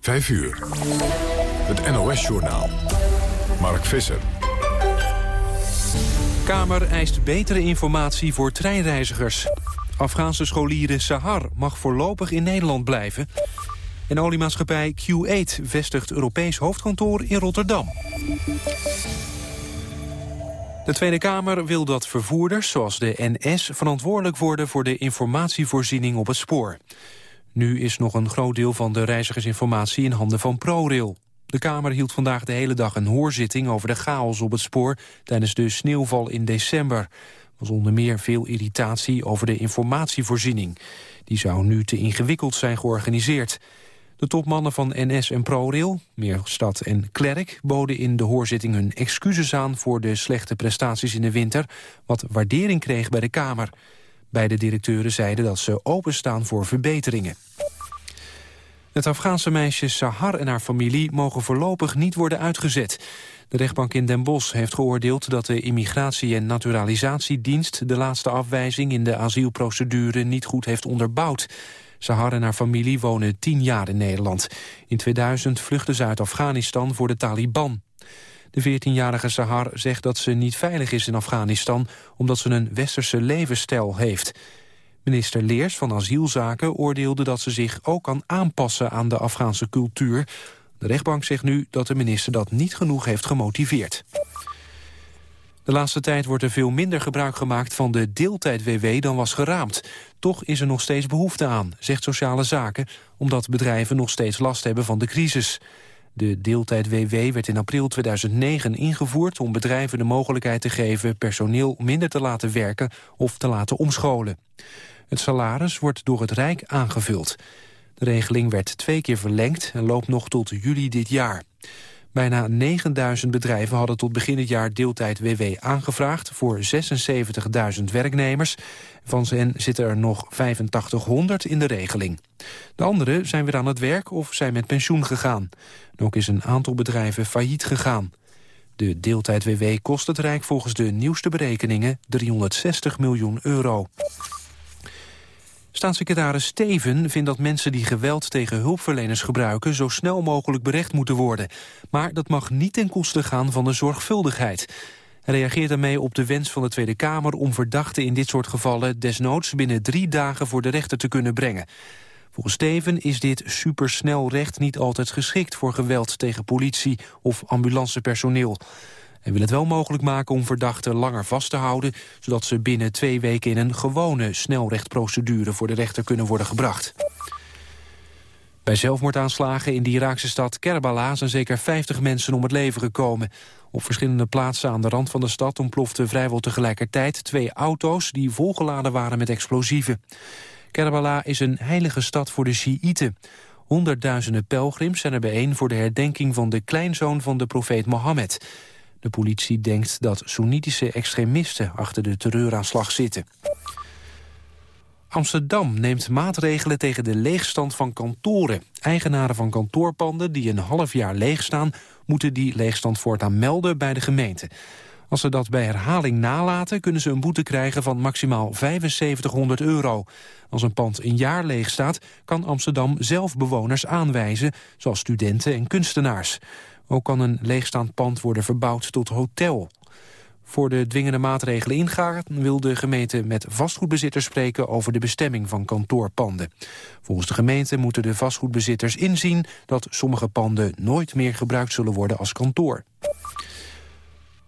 5 uur. Het NOS-journaal. Mark Visser. Kamer eist betere informatie voor treinreizigers. Afghaanse scholieren Sahar mag voorlopig in Nederland blijven. En oliemaatschappij Q8 vestigt Europees hoofdkantoor in Rotterdam. De Tweede Kamer wil dat vervoerders, zoals de NS... verantwoordelijk worden voor de informatievoorziening op het spoor. Nu is nog een groot deel van de reizigersinformatie in handen van ProRail. De Kamer hield vandaag de hele dag een hoorzitting over de chaos op het spoor... tijdens de sneeuwval in december. Er was onder meer veel irritatie over de informatievoorziening. Die zou nu te ingewikkeld zijn georganiseerd. De topmannen van NS en ProRail, Meerstad en Klerk... boden in de hoorzitting hun excuses aan voor de slechte prestaties in de winter... wat waardering kreeg bij de Kamer. Beide directeuren zeiden dat ze openstaan voor verbeteringen. Het Afghaanse meisje Sahar en haar familie mogen voorlopig niet worden uitgezet. De rechtbank in Den Bosch heeft geoordeeld dat de Immigratie- en Naturalisatiedienst de laatste afwijzing in de asielprocedure niet goed heeft onderbouwd. Sahar en haar familie wonen tien jaar in Nederland. In 2000 vluchtten ze uit Afghanistan voor de Taliban. De 14-jarige Sahar zegt dat ze niet veilig is in Afghanistan... omdat ze een westerse levensstijl heeft. Minister Leers van Asielzaken oordeelde dat ze zich ook kan aanpassen aan de Afghaanse cultuur. De rechtbank zegt nu dat de minister dat niet genoeg heeft gemotiveerd. De laatste tijd wordt er veel minder gebruik gemaakt van de deeltijd-WW dan was geraamd. Toch is er nog steeds behoefte aan, zegt Sociale Zaken... omdat bedrijven nog steeds last hebben van de crisis. De deeltijd-WW werd in april 2009 ingevoerd om bedrijven de mogelijkheid te geven personeel minder te laten werken of te laten omscholen. Het salaris wordt door het Rijk aangevuld. De regeling werd twee keer verlengd en loopt nog tot juli dit jaar. Bijna 9000 bedrijven hadden tot begin het jaar deeltijd WW aangevraagd voor 76.000 werknemers. Van hen zitten er nog 8500 in de regeling. De anderen zijn weer aan het werk of zijn met pensioen gegaan. ook is een aantal bedrijven failliet gegaan. De deeltijd WW kost het Rijk volgens de nieuwste berekeningen 360 miljoen euro. Staatssecretaris Steven vindt dat mensen die geweld tegen hulpverleners gebruiken... zo snel mogelijk berecht moeten worden. Maar dat mag niet ten koste gaan van de zorgvuldigheid. Hij reageert daarmee op de wens van de Tweede Kamer... om verdachten in dit soort gevallen desnoods binnen drie dagen voor de rechter te kunnen brengen. Volgens Steven is dit supersnel recht niet altijd geschikt... voor geweld tegen politie of ambulancepersoneel. Hij wil het wel mogelijk maken om verdachten langer vast te houden... zodat ze binnen twee weken in een gewone snelrechtprocedure... voor de rechter kunnen worden gebracht. Bij zelfmoordaanslagen in de Iraakse stad Kerbala... zijn zeker 50 mensen om het leven gekomen. Op verschillende plaatsen aan de rand van de stad ontploften vrijwel tegelijkertijd... twee auto's die volgeladen waren met explosieven. Kerbala is een heilige stad voor de Shiiten. Honderdduizenden pelgrims zijn er bijeen voor de herdenking van de kleinzoon van de profeet Mohammed. De politie denkt dat Soenitische extremisten achter de terreuraanslag zitten. Amsterdam neemt maatregelen tegen de leegstand van kantoren. Eigenaren van kantoorpanden die een half jaar leeg staan... moeten die leegstand voortaan melden bij de gemeente. Als ze dat bij herhaling nalaten, kunnen ze een boete krijgen van maximaal 7500 euro. Als een pand een jaar leeg staat, kan Amsterdam zelf bewoners aanwijzen, zoals studenten en kunstenaars. Ook kan een leegstaand pand worden verbouwd tot hotel. Voor de dwingende maatregelen ingaan wil de gemeente met vastgoedbezitters spreken over de bestemming van kantoorpanden. Volgens de gemeente moeten de vastgoedbezitters inzien dat sommige panden nooit meer gebruikt zullen worden als kantoor.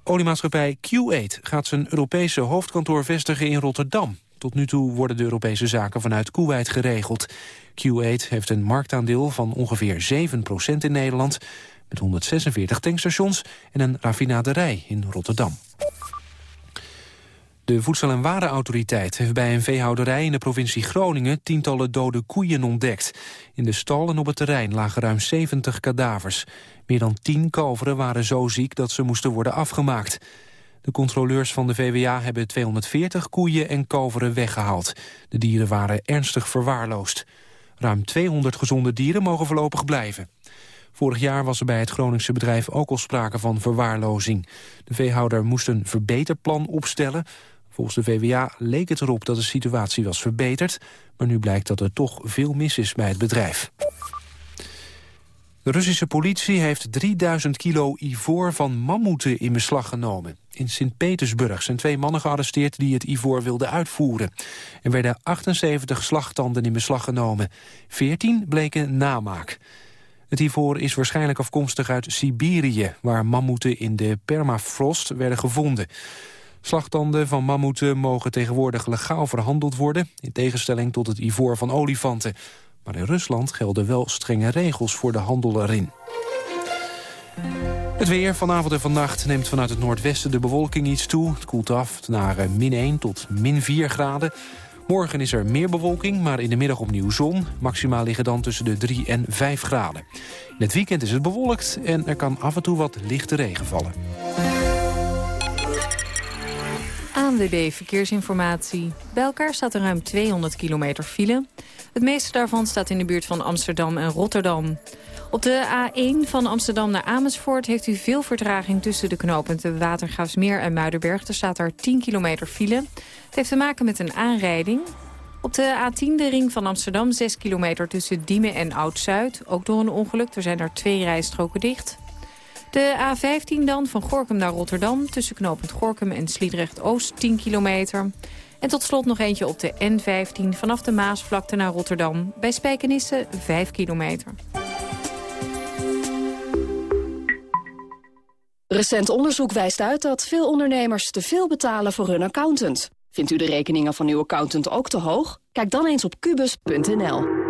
Oliemaatschappij Q8 gaat zijn Europese hoofdkantoor vestigen in Rotterdam. Tot nu toe worden de Europese zaken vanuit Kuwait geregeld. Q8 heeft een marktaandeel van ongeveer 7% in Nederland met 146 tankstations en een raffinaderij in Rotterdam. De Voedsel- en Warenautoriteit heeft bij een veehouderij in de provincie Groningen tientallen dode koeien ontdekt. In de stal en op het terrein lagen ruim 70 kadavers. Meer dan 10 kalveren waren zo ziek dat ze moesten worden afgemaakt. De controleurs van de VWA hebben 240 koeien en kalveren weggehaald. De dieren waren ernstig verwaarloosd. Ruim 200 gezonde dieren mogen voorlopig blijven. Vorig jaar was er bij het Groningse bedrijf ook al sprake van verwaarlozing. De veehouder moest een verbeterplan opstellen. Volgens de VWA leek het erop dat de situatie was verbeterd... maar nu blijkt dat er toch veel mis is bij het bedrijf. De Russische politie heeft 3000 kilo ivoor van mammoeten in beslag genomen. In Sint-Petersburg zijn twee mannen gearresteerd die het ivoor wilden uitvoeren. Er werden 78 slagtanden in beslag genomen. 14 bleken namaak. Het ivoor is waarschijnlijk afkomstig uit Siberië... waar mammoeten in de permafrost werden gevonden. Slagtanden van mammoeten mogen tegenwoordig legaal verhandeld worden... in tegenstelling tot het ivoor van olifanten. Maar in Rusland gelden wel strenge regels voor de handel erin. Het weer vanavond en vannacht neemt vanuit het noordwesten de bewolking iets toe. Het koelt af naar eh, min 1 tot min 4 graden. Morgen is er meer bewolking, maar in de middag opnieuw zon. Maximaal liggen dan tussen de 3 en 5 graden. In het weekend is het bewolkt en er kan af en toe wat lichte regen vallen. ANWB Verkeersinformatie. Bij elkaar staat er ruim 200 kilometer file. Het meeste daarvan staat in de buurt van Amsterdam en Rotterdam. Op de A1 van Amsterdam naar Amersfoort heeft u veel vertraging tussen de knooppunten Watergraafsmeer en Muidenberg. Er staat daar 10 kilometer file. Het heeft te maken met een aanrijding. Op de A10 de ring van Amsterdam 6 kilometer tussen Diemen en Oud-Zuid. Ook door een ongeluk, er zijn er twee rijstroken dicht. De A15 dan, van Gorkum naar Rotterdam... tussen knooppunt Gorkum en Sliedrecht-Oost 10 kilometer. En tot slot nog eentje op de N15 vanaf de Maasvlakte naar Rotterdam. Bij Spijkenisse 5 kilometer. Recent onderzoek wijst uit dat veel ondernemers te veel betalen voor hun accountant. Vindt u de rekeningen van uw accountant ook te hoog? Kijk dan eens op kubus.nl.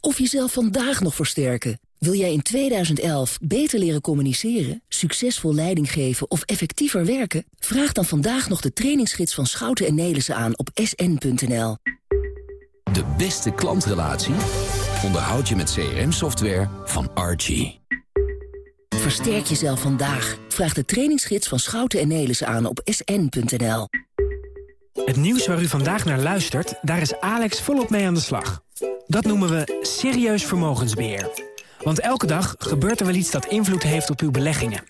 Of jezelf vandaag nog versterken? Wil jij in 2011 beter leren communiceren, succesvol leiding geven of effectiever werken? Vraag dan vandaag nog de trainingsgids van Schouten en Nelissen aan op sn.nl. De beste klantrelatie onderhoud je met CRM-software van Archie. Versterk jezelf vandaag. Vraag de trainingsgids van Schouten en Nelissen aan op sn.nl. Het nieuws waar u vandaag naar luistert, daar is Alex volop mee aan de slag. Dat noemen we serieus vermogensbeheer. Want elke dag gebeurt er wel iets dat invloed heeft op uw beleggingen.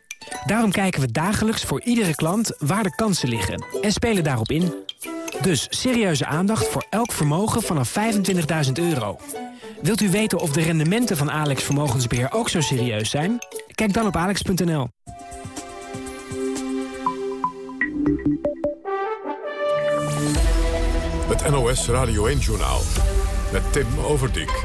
Daarom kijken we dagelijks voor iedere klant waar de kansen liggen en spelen daarop in. Dus serieuze aandacht voor elk vermogen vanaf 25.000 euro. Wilt u weten of de rendementen van Alex Vermogensbeheer ook zo serieus zijn? Kijk dan op alex.nl. Het NOS Radio 1-journaal met Tim Overdijk.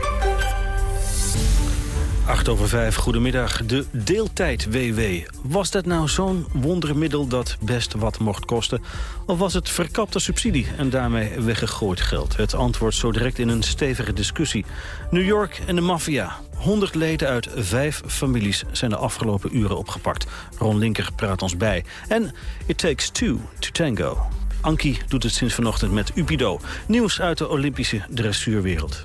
8 over 5, goedemiddag. De deeltijd-WW. Was dat nou zo'n wondermiddel dat best wat mocht kosten? Of was het verkapte subsidie en daarmee weggegooid geld? Het antwoord zo direct in een stevige discussie. New York en de maffia. 100 leden uit vijf families zijn de afgelopen uren opgepakt. Ron Linker praat ons bij. En It Takes Two to Tango. Anki doet het sinds vanochtend met Upido. Nieuws uit de Olympische dressuurwereld.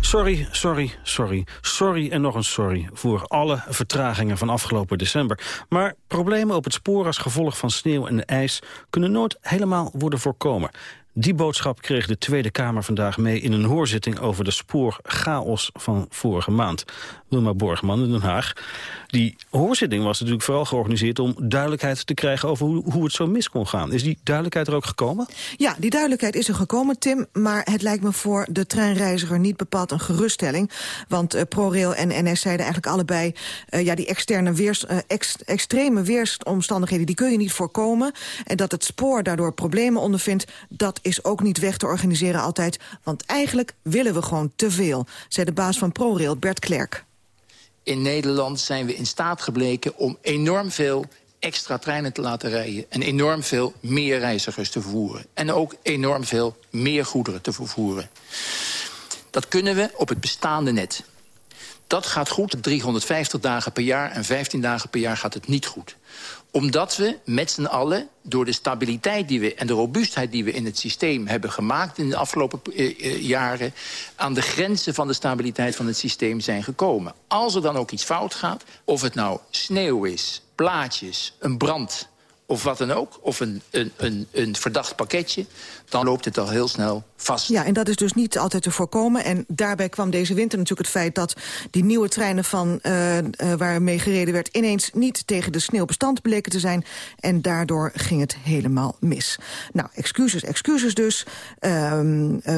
Sorry, sorry, sorry, sorry en nog een sorry... voor alle vertragingen van afgelopen december. Maar problemen op het spoor als gevolg van sneeuw en ijs... kunnen nooit helemaal worden voorkomen. Die boodschap kreeg de Tweede Kamer vandaag mee in een hoorzitting over de spoorchaos van vorige maand. Wilma Borgman in Den Haag. Die hoorzitting was natuurlijk vooral georganiseerd om duidelijkheid te krijgen over hoe, hoe het zo mis kon gaan. Is die duidelijkheid er ook gekomen? Ja, die duidelijkheid is er gekomen, Tim. Maar het lijkt me voor de treinreiziger niet bepaald een geruststelling. Want uh, ProRail en NS zeiden eigenlijk allebei... Uh, ja, die externe weers, ex, extreme weersomstandigheden die kun je niet voorkomen. En dat het spoor daardoor problemen ondervindt... dat is ook niet weg te organiseren altijd. Want eigenlijk willen we gewoon te veel, zei de baas van ProRail, Bert Klerk. In Nederland zijn we in staat gebleken om enorm veel extra treinen te laten rijden... en enorm veel meer reizigers te vervoeren. En ook enorm veel meer goederen te vervoeren. Dat kunnen we op het bestaande net. Dat gaat goed. 350 dagen per jaar en 15 dagen per jaar gaat het niet goed omdat we met z'n allen door de stabiliteit die we, en de robuustheid die we in het systeem hebben gemaakt... in de afgelopen eh, eh, jaren aan de grenzen van de stabiliteit van het systeem zijn gekomen. Als er dan ook iets fout gaat, of het nou sneeuw is, plaatjes, een brand of wat dan ook, of een, een, een, een verdacht pakketje... dan loopt het al heel snel vast. Ja, en dat is dus niet altijd te voorkomen. En daarbij kwam deze winter natuurlijk het feit dat die nieuwe treinen... Van, uh, waarmee gereden werd ineens niet tegen de sneeuw bestand bleken te zijn. En daardoor ging het helemaal mis. Nou, excuses, excuses dus. Uh,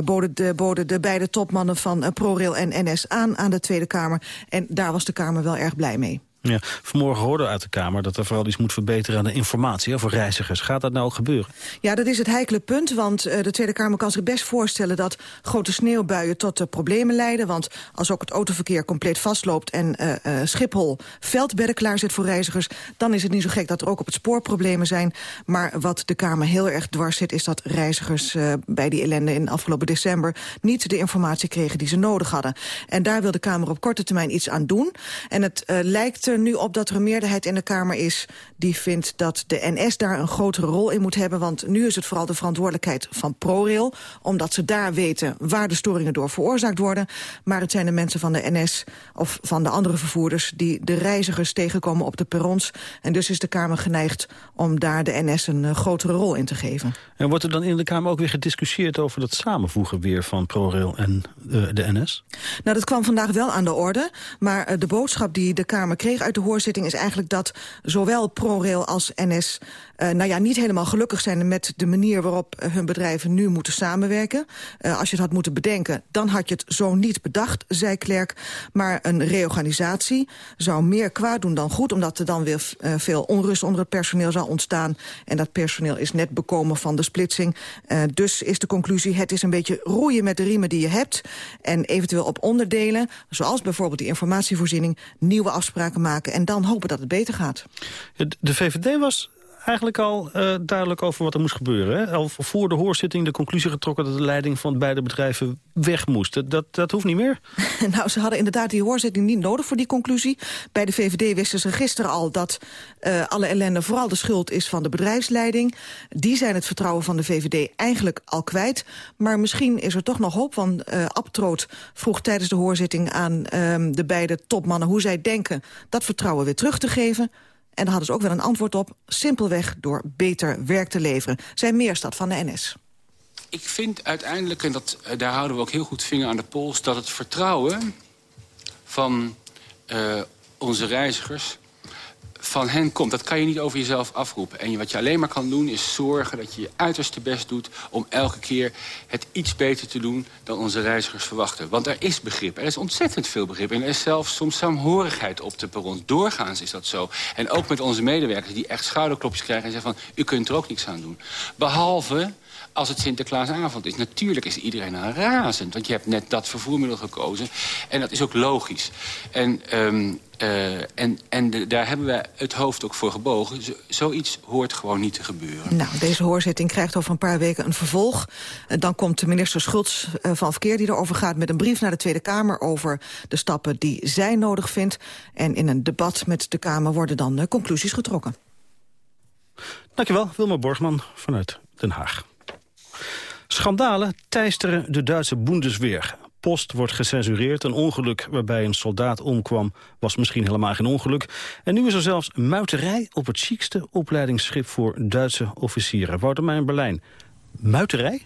boden, de, boden de beide topmannen van ProRail en NS aan aan de Tweede Kamer. En daar was de Kamer wel erg blij mee. Ja, vanmorgen hoorde uit de Kamer dat er vooral iets moet verbeteren aan de informatie voor reizigers. Gaat dat nou gebeuren? Ja, dat is het heikele punt, want uh, de Tweede Kamer kan zich best voorstellen dat grote sneeuwbuien tot problemen leiden. Want als ook het autoverkeer compleet vastloopt en uh, Schiphol veldbedden klaar zit voor reizigers, dan is het niet zo gek dat er ook op het spoor problemen zijn. Maar wat de Kamer heel erg dwars zit, is dat reizigers bij die ellende in afgelopen december niet de informatie kregen die ze nodig hadden. En daar wil de Kamer op korte termijn iets aan doen. En het lijkt er nu op dat er een meerderheid in de Kamer is... die vindt dat de NS daar een grotere rol in moet hebben. Want nu is het vooral de verantwoordelijkheid van ProRail... omdat ze daar weten waar de storingen door veroorzaakt worden. Maar het zijn de mensen van de NS of van de andere vervoerders... die de reizigers tegenkomen op de perrons. En dus is de Kamer geneigd om daar de NS een uh, grotere rol in te geven. En wordt er dan in de Kamer ook weer gediscussieerd... over dat samenvoegen weer van ProRail en uh, de NS? Nou, dat kwam vandaag wel aan de orde. Maar uh, de boodschap die de Kamer kreeg uit de hoorzitting is eigenlijk dat zowel ProRail als NS... Uh, nou ja, niet helemaal gelukkig zijn met de manier waarop hun bedrijven nu moeten samenwerken. Uh, als je het had moeten bedenken, dan had je het zo niet bedacht, zei Klerk. Maar een reorganisatie zou meer kwaad doen dan goed... omdat er dan weer veel onrust onder het personeel zou ontstaan. En dat personeel is net bekomen van de splitsing. dus is de conclusie, het is een beetje roeien met de riemen die je hebt... en eventueel op onderdelen, zoals bijvoorbeeld die informatievoorziening... nieuwe afspraken maken en dan hopen dat het beter gaat. De VVD was eigenlijk al uh, duidelijk over wat er moest gebeuren. Hè? Al voor de hoorzitting de conclusie getrokken... dat de leiding van beide bedrijven weg moest. Dat, dat hoeft niet meer? nou, ze hadden inderdaad die hoorzitting niet nodig voor die conclusie. Bij de VVD wisten ze gisteren al dat uh, alle ellende... vooral de schuld is van de bedrijfsleiding. Die zijn het vertrouwen van de VVD eigenlijk al kwijt. Maar misschien is er toch nog hoop, want uh, Abtroot vroeg tijdens de hoorzitting... aan uh, de beide topmannen hoe zij denken dat vertrouwen weer terug te geven... En daar hadden ze ook wel een antwoord op. Simpelweg door beter werk te leveren. Zijn Meerstad van de NS. Ik vind uiteindelijk, en dat, daar houden we ook heel goed vinger aan de pols... dat het vertrouwen van uh, onze reizigers van hen komt. Dat kan je niet over jezelf afroepen. En wat je alleen maar kan doen is zorgen dat je je uiterste best doet... om elke keer het iets beter te doen dan onze reizigers verwachten. Want er is begrip. Er is ontzettend veel begrip. En er is zelfs soms saamhorigheid op de perron. Doorgaans is dat zo. En ook met onze medewerkers die echt schouderklopjes krijgen... en zeggen van, u kunt er ook niks aan doen. Behalve als het Sinterklaasavond is. Natuurlijk is iedereen aan razend, want je hebt net dat vervoermiddel gekozen. En dat is ook logisch. En, um, uh, en, en de, daar hebben we het hoofd ook voor gebogen. zoiets hoort gewoon niet te gebeuren. Nou, deze hoorzitting krijgt over een paar weken een vervolg. Dan komt de minister Schultz uh, van Verkeer die erover gaat... met een brief naar de Tweede Kamer over de stappen die zij nodig vindt. En in een debat met de Kamer worden dan conclusies getrokken. Dankjewel, Wilma Borgman vanuit Den Haag. Schandalen teisteren de Duitse Bundesweer. Post wordt gecensureerd. Een ongeluk waarbij een soldaat omkwam was misschien helemaal geen ongeluk. En nu is er zelfs muiterij op het chicste opleidingsschip voor Duitse officieren. Wouter in Berlijn. Muiterij?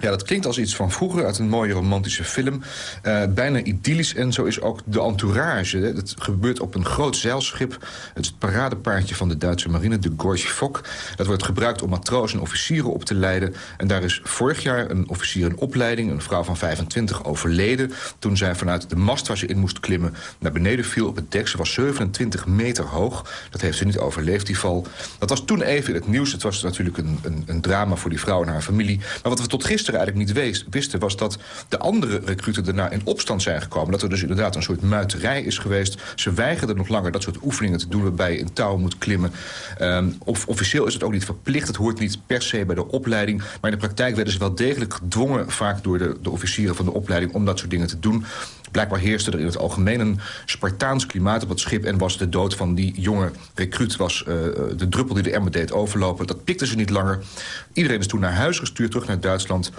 Ja, dat klinkt als iets van vroeger, uit een mooie romantische film. Uh, bijna idyllisch en zo is ook de entourage. Het gebeurt op een groot zeilschip. Het paradepaardje van de Duitse marine, de Gorge Fock. Dat wordt gebruikt om matrozen en officieren op te leiden. En daar is vorig jaar een officier in opleiding, een vrouw van 25, overleden... toen zij vanuit de mast waar ze in moest klimmen naar beneden viel op het dek. Ze was 27 meter hoog. Dat heeft ze niet overleefd, die val. Dat was toen even in het nieuws. Het was natuurlijk een, een, een drama voor die vrouw en haar familie. Maar wat we tot gisteren eigenlijk niet wees, wisten... was dat de andere recruten daarna in opstand zijn gekomen. Dat er dus inderdaad een soort muiterij is geweest. Ze weigerden nog langer dat soort oefeningen te doen... waarbij je in touw moet klimmen. Um, of, officieel is het ook niet verplicht. Het hoort niet per se bij de opleiding. Maar in de praktijk werden ze wel degelijk gedwongen... vaak door de, de officieren van de opleiding om dat soort dingen te doen. Blijkbaar heerste er in het algemeen een Spartaans klimaat op het schip... en was de dood van die jonge recruut was, uh, de druppel die de emmer deed overlopen. Dat pikte ze niet langer. Iedereen is toen naar huis gestuurd, terug naar Duitsland...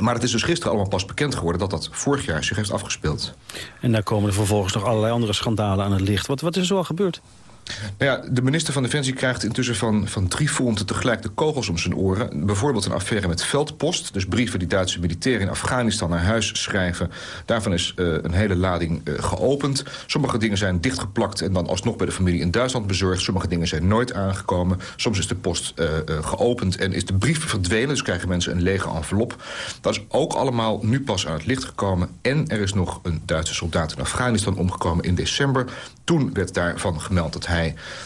Maar het is dus gisteren allemaal pas bekend geworden... dat dat vorig jaar zich heeft afgespeeld. En daar komen er vervolgens nog allerlei andere schandalen aan het licht. Wat, wat is er zo al gebeurd? Nou ja, de minister van Defensie krijgt intussen van, van drie fronten tegelijk de kogels om zijn oren. Bijvoorbeeld een affaire met veldpost. Dus brieven die Duitse militairen in Afghanistan naar huis schrijven. Daarvan is uh, een hele lading uh, geopend. Sommige dingen zijn dichtgeplakt en dan alsnog bij de familie in Duitsland bezorgd. Sommige dingen zijn nooit aangekomen. Soms is de post uh, geopend en is de brief verdwenen. Dus krijgen mensen een lege envelop. Dat is ook allemaal nu pas aan het licht gekomen. En er is nog een Duitse soldaat in Afghanistan omgekomen in december. Toen werd daarvan gemeld dat hij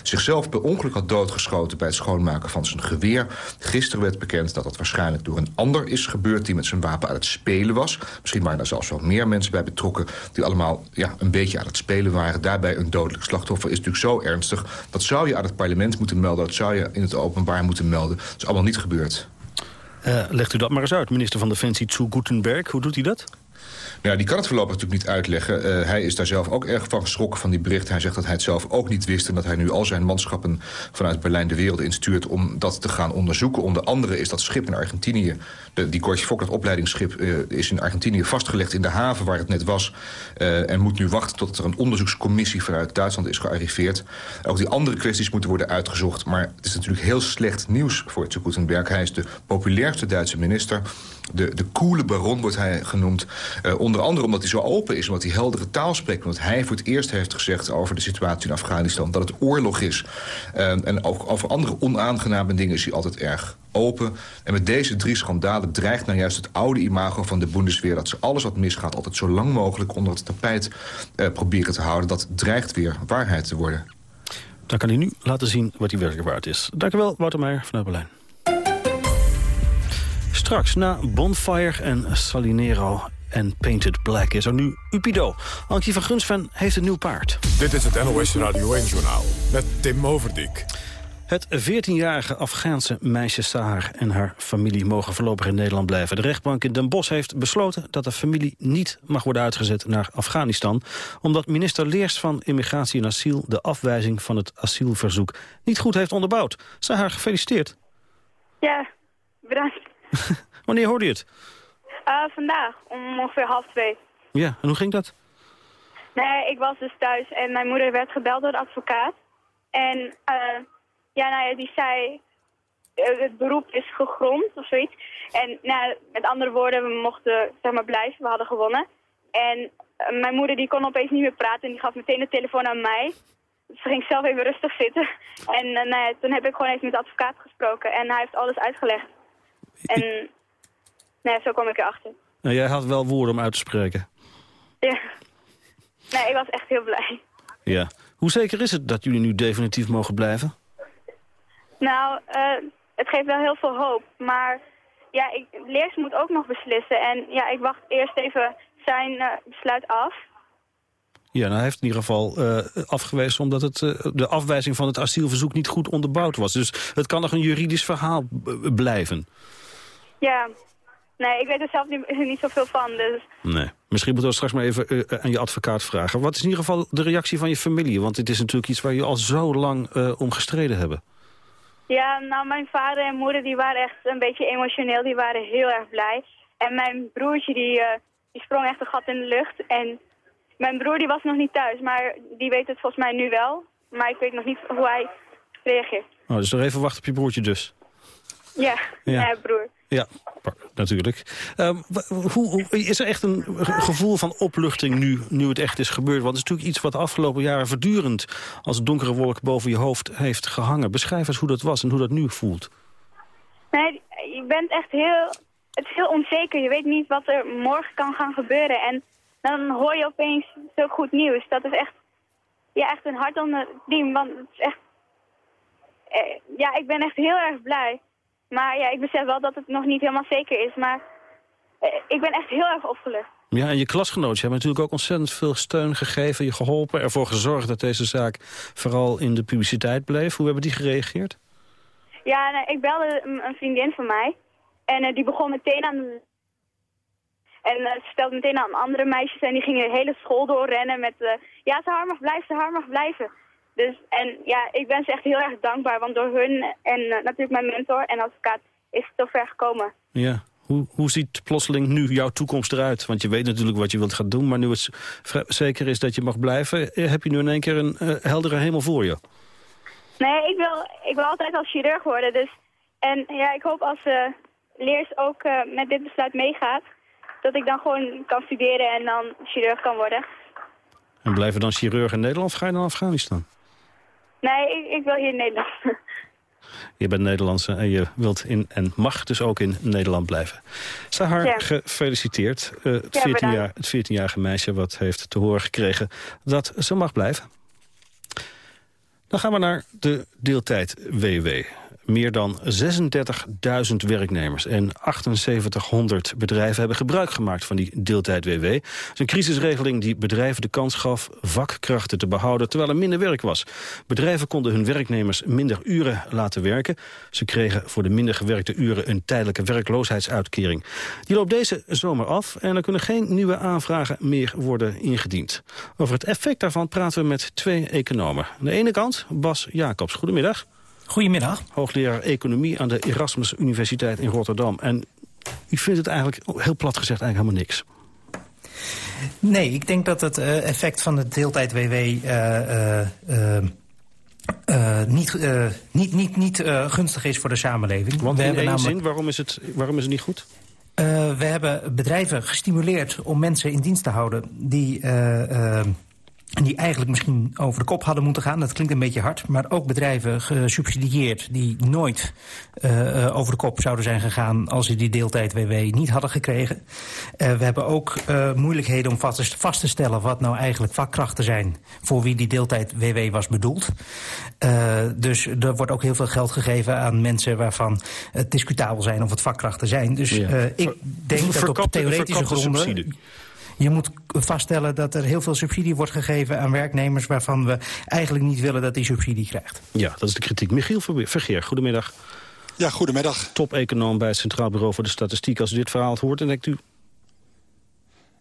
zichzelf per ongeluk had doodgeschoten... bij het schoonmaken van zijn geweer. Gisteren werd bekend dat dat waarschijnlijk door een ander is gebeurd... die met zijn wapen aan het spelen was. Misschien waren er zelfs wel meer mensen bij betrokken... die allemaal ja, een beetje aan het spelen waren. Daarbij een dodelijk slachtoffer is natuurlijk zo ernstig. Dat zou je aan het parlement moeten melden. Dat zou je in het openbaar moeten melden. Dat is allemaal niet gebeurd. Uh, legt u dat maar eens uit, minister van Defensie Tsu Gutenberg. Hoe doet hij dat? Nou, die kan het voorlopig natuurlijk niet uitleggen. Uh, hij is daar zelf ook erg van geschrokken van die bericht. Hij zegt dat hij het zelf ook niet wist... en dat hij nu al zijn manschappen vanuit Berlijn de wereld instuurt... om dat te gaan onderzoeken. Onder andere is dat schip in Argentinië... De, die Gortje Fokker, dat opleidingsschip, uh, is in Argentinië vastgelegd... in de haven waar het net was. Uh, en moet nu wachten tot er een onderzoekscommissie... vanuit Duitsland is gearriveerd. Ook die andere kwesties moeten worden uitgezocht. Maar het is natuurlijk heel slecht nieuws voor Tsu Gutenberg. Hij is de populairste Duitse minister... De, de koele baron wordt hij genoemd. Uh, onder andere omdat hij zo open is, omdat hij heldere taal spreekt. Omdat hij voor het eerst heeft gezegd over de situatie in Afghanistan... dat het oorlog is. Uh, en ook over andere onaangename dingen is hij altijd erg open. En met deze drie schandalen dreigt nou juist het oude imago van de Bundesweer... dat ze alles wat misgaat altijd zo lang mogelijk onder het tapijt uh, proberen te houden. Dat dreigt weer waarheid te worden. Dan kan hij nu laten zien wat hij werkelijk waard is. Dank u wel, Wouter Meijer vanuit Berlijn. Straks na Bonfire en Salinero en Painted Black is er nu Upido. Ankie van Gunsven heeft een nieuw paard. Dit is het NOS Radio 1-journaal met Tim Overdijk. Het 14-jarige Afghaanse meisje Sahar en haar familie mogen voorlopig in Nederland blijven. De rechtbank in Den Bosch heeft besloten dat de familie niet mag worden uitgezet naar Afghanistan. Omdat minister Leers van Immigratie en Asiel de afwijzing van het asielverzoek niet goed heeft onderbouwd. Sahar, gefeliciteerd. Ja, bedankt. Wanneer hoorde je het? Uh, vandaag, om ongeveer half twee. Ja, en hoe ging dat? Nee, ik was dus thuis en mijn moeder werd gebeld door de advocaat. En uh, ja, nou ja, die zei, uh, het beroep is gegrond of zoiets. En nou, met andere woorden, we mochten zeg maar blijven, we hadden gewonnen. En mijn moeder die kon opeens niet meer praten en die gaf meteen de telefoon aan mij. Ze ging zelf even rustig zitten. En nou ja, toen heb ik gewoon even met de advocaat gesproken en hij heeft alles uitgelegd. En nee, zo kom ik erachter. Nou, jij had wel woorden om uit te spreken. Ja. Nee, ik was echt heel blij. Ja. Hoe zeker is het dat jullie nu definitief mogen blijven? Nou, uh, het geeft wel heel veel hoop. Maar ja, ik, Leers moet ook nog beslissen. En ja, ik wacht eerst even zijn uh, besluit af. Ja, nou hij heeft in ieder geval uh, afgewezen omdat het, uh, de afwijzing van het asielverzoek niet goed onderbouwd was. Dus het kan nog een juridisch verhaal blijven. Ja, nee, ik weet er zelf niet, niet zoveel van. Dus. Nee, misschien moeten we straks maar even uh, aan je advocaat vragen. Wat is in ieder geval de reactie van je familie? Want dit is natuurlijk iets waar je al zo lang uh, om gestreden hebben. Ja, nou, mijn vader en moeder die waren echt een beetje emotioneel. Die waren heel erg blij. En mijn broertje die, uh, die sprong echt een gat in de lucht. En mijn broer die was nog niet thuis, maar die weet het volgens mij nu wel. Maar ik weet nog niet hoe hij reageert. Oh, dus nog even wachten op je broertje dus? Ja, ja. broer. Ja, natuurlijk. Um, hoe, hoe, is er echt een gevoel van opluchting nu, nu het echt is gebeurd? Want het is natuurlijk iets wat de afgelopen jaren voortdurend... als donkere wolk boven je hoofd heeft gehangen. Beschrijf eens hoe dat was en hoe dat nu voelt. Nee, je bent echt heel... Het is heel onzeker. Je weet niet wat er morgen kan gaan gebeuren. En dan hoor je opeens zo goed nieuws. Dat is echt, ja, echt een hart onder het riem. Want het is echt... Eh, ja, ik ben echt heel erg blij. Maar ja, ik besef wel dat het nog niet helemaal zeker is. Maar eh, ik ben echt heel erg opgelucht. Ja, en je klasgenootjes hebben natuurlijk ook ontzettend veel steun gegeven, je geholpen, ervoor gezorgd dat deze zaak vooral in de publiciteit bleef. Hoe hebben die gereageerd? Ja, nou, ik belde een, vriendin van mij en uh, die begon meteen aan. En uh, ze stelde meteen aan andere meisjes en die gingen de hele school doorrennen met... Ja, haar mag blijven, haar mag blijven. Dus, en ja, ik ben ze echt heel erg dankbaar, want door hun en uh, natuurlijk mijn mentor en advocaat is het zo ver gekomen. Ja, hoe, hoe ziet plotseling nu jouw toekomst eruit? Want je weet natuurlijk wat je wilt gaan doen, maar nu het zeker is dat je mag blijven... heb je nu in één keer een heldere hemel voor je? Nee, ik wil, ik wil altijd als chirurg worden, dus... En ja, ik hoop als uh, Leers ook met dit besluit meegaat... dat ik dan gewoon kan studeren en dan chirurg kan worden. En blijven dan chirurg in Nederland of ga je naar Afghanistan? Nee, ik, ik wil hier in Nederland. Je bent Nederlandse en je wilt in en mag dus ook in Nederland blijven. Sahar, ja. gefeliciteerd. Uh, het, ja, 14 jaar, het 14-jarige meisje wat heeft te horen gekregen dat ze mag blijven. Dan gaan we naar de deeltijd-WW meer dan 36.000 werknemers en 7800 bedrijven hebben gebruik gemaakt van die deeltijd-WW. Het is een crisisregeling die bedrijven de kans gaf vakkrachten te behouden terwijl er minder werk was. Bedrijven konden hun werknemers minder uren laten werken. Ze kregen voor de minder gewerkte uren een tijdelijke werkloosheidsuitkering. Die loopt deze zomer af en er kunnen geen nieuwe aanvragen meer worden ingediend. Over het effect daarvan praten we met twee economen. Aan de ene kant Bas Jacobs. Goedemiddag. Goedemiddag. Hoogleraar Economie aan de Erasmus Universiteit in Rotterdam. En u vindt het eigenlijk, heel plat gezegd, eigenlijk helemaal niks. Nee, ik denk dat het uh, effect van de deeltijd-WW... Uh, uh, niet, niet, niet, niet gunstig is voor de samenleving. Want we in één namelijk... zin, waarom is, het, waarom is het niet goed? we hebben bedrijven gestimuleerd om mensen in dienst te houden... die en die eigenlijk misschien over de kop hadden moeten gaan. Dat klinkt een beetje hard. Maar ook bedrijven gesubsidieerd die nooit uh, over de kop zouden zijn gegaan... als ze die deeltijd-WW niet hadden gekregen. Uh, we hebben ook uh, moeilijkheden om vast, vast, te stellen... wat nou eigenlijk vakkrachten zijn voor wie die deeltijd-WW was bedoeld. dus er wordt ook heel veel geld gegeven aan mensen... waarvan het discutabel zijn of het vakkrachten zijn. Dus ik denk dat op theoretische gronden... Subsidie. Je moet vaststellen dat er heel veel subsidie wordt gegeven aan werknemers... waarvan we eigenlijk niet willen dat die subsidie krijgt. Ja, dat is de kritiek. Michiel Vergeer, goedemiddag. Ja, goedemiddag. Top-econoom bij het Centraal Bureau voor de Statistiek. Als u dit verhaal hoort, dan denkt u...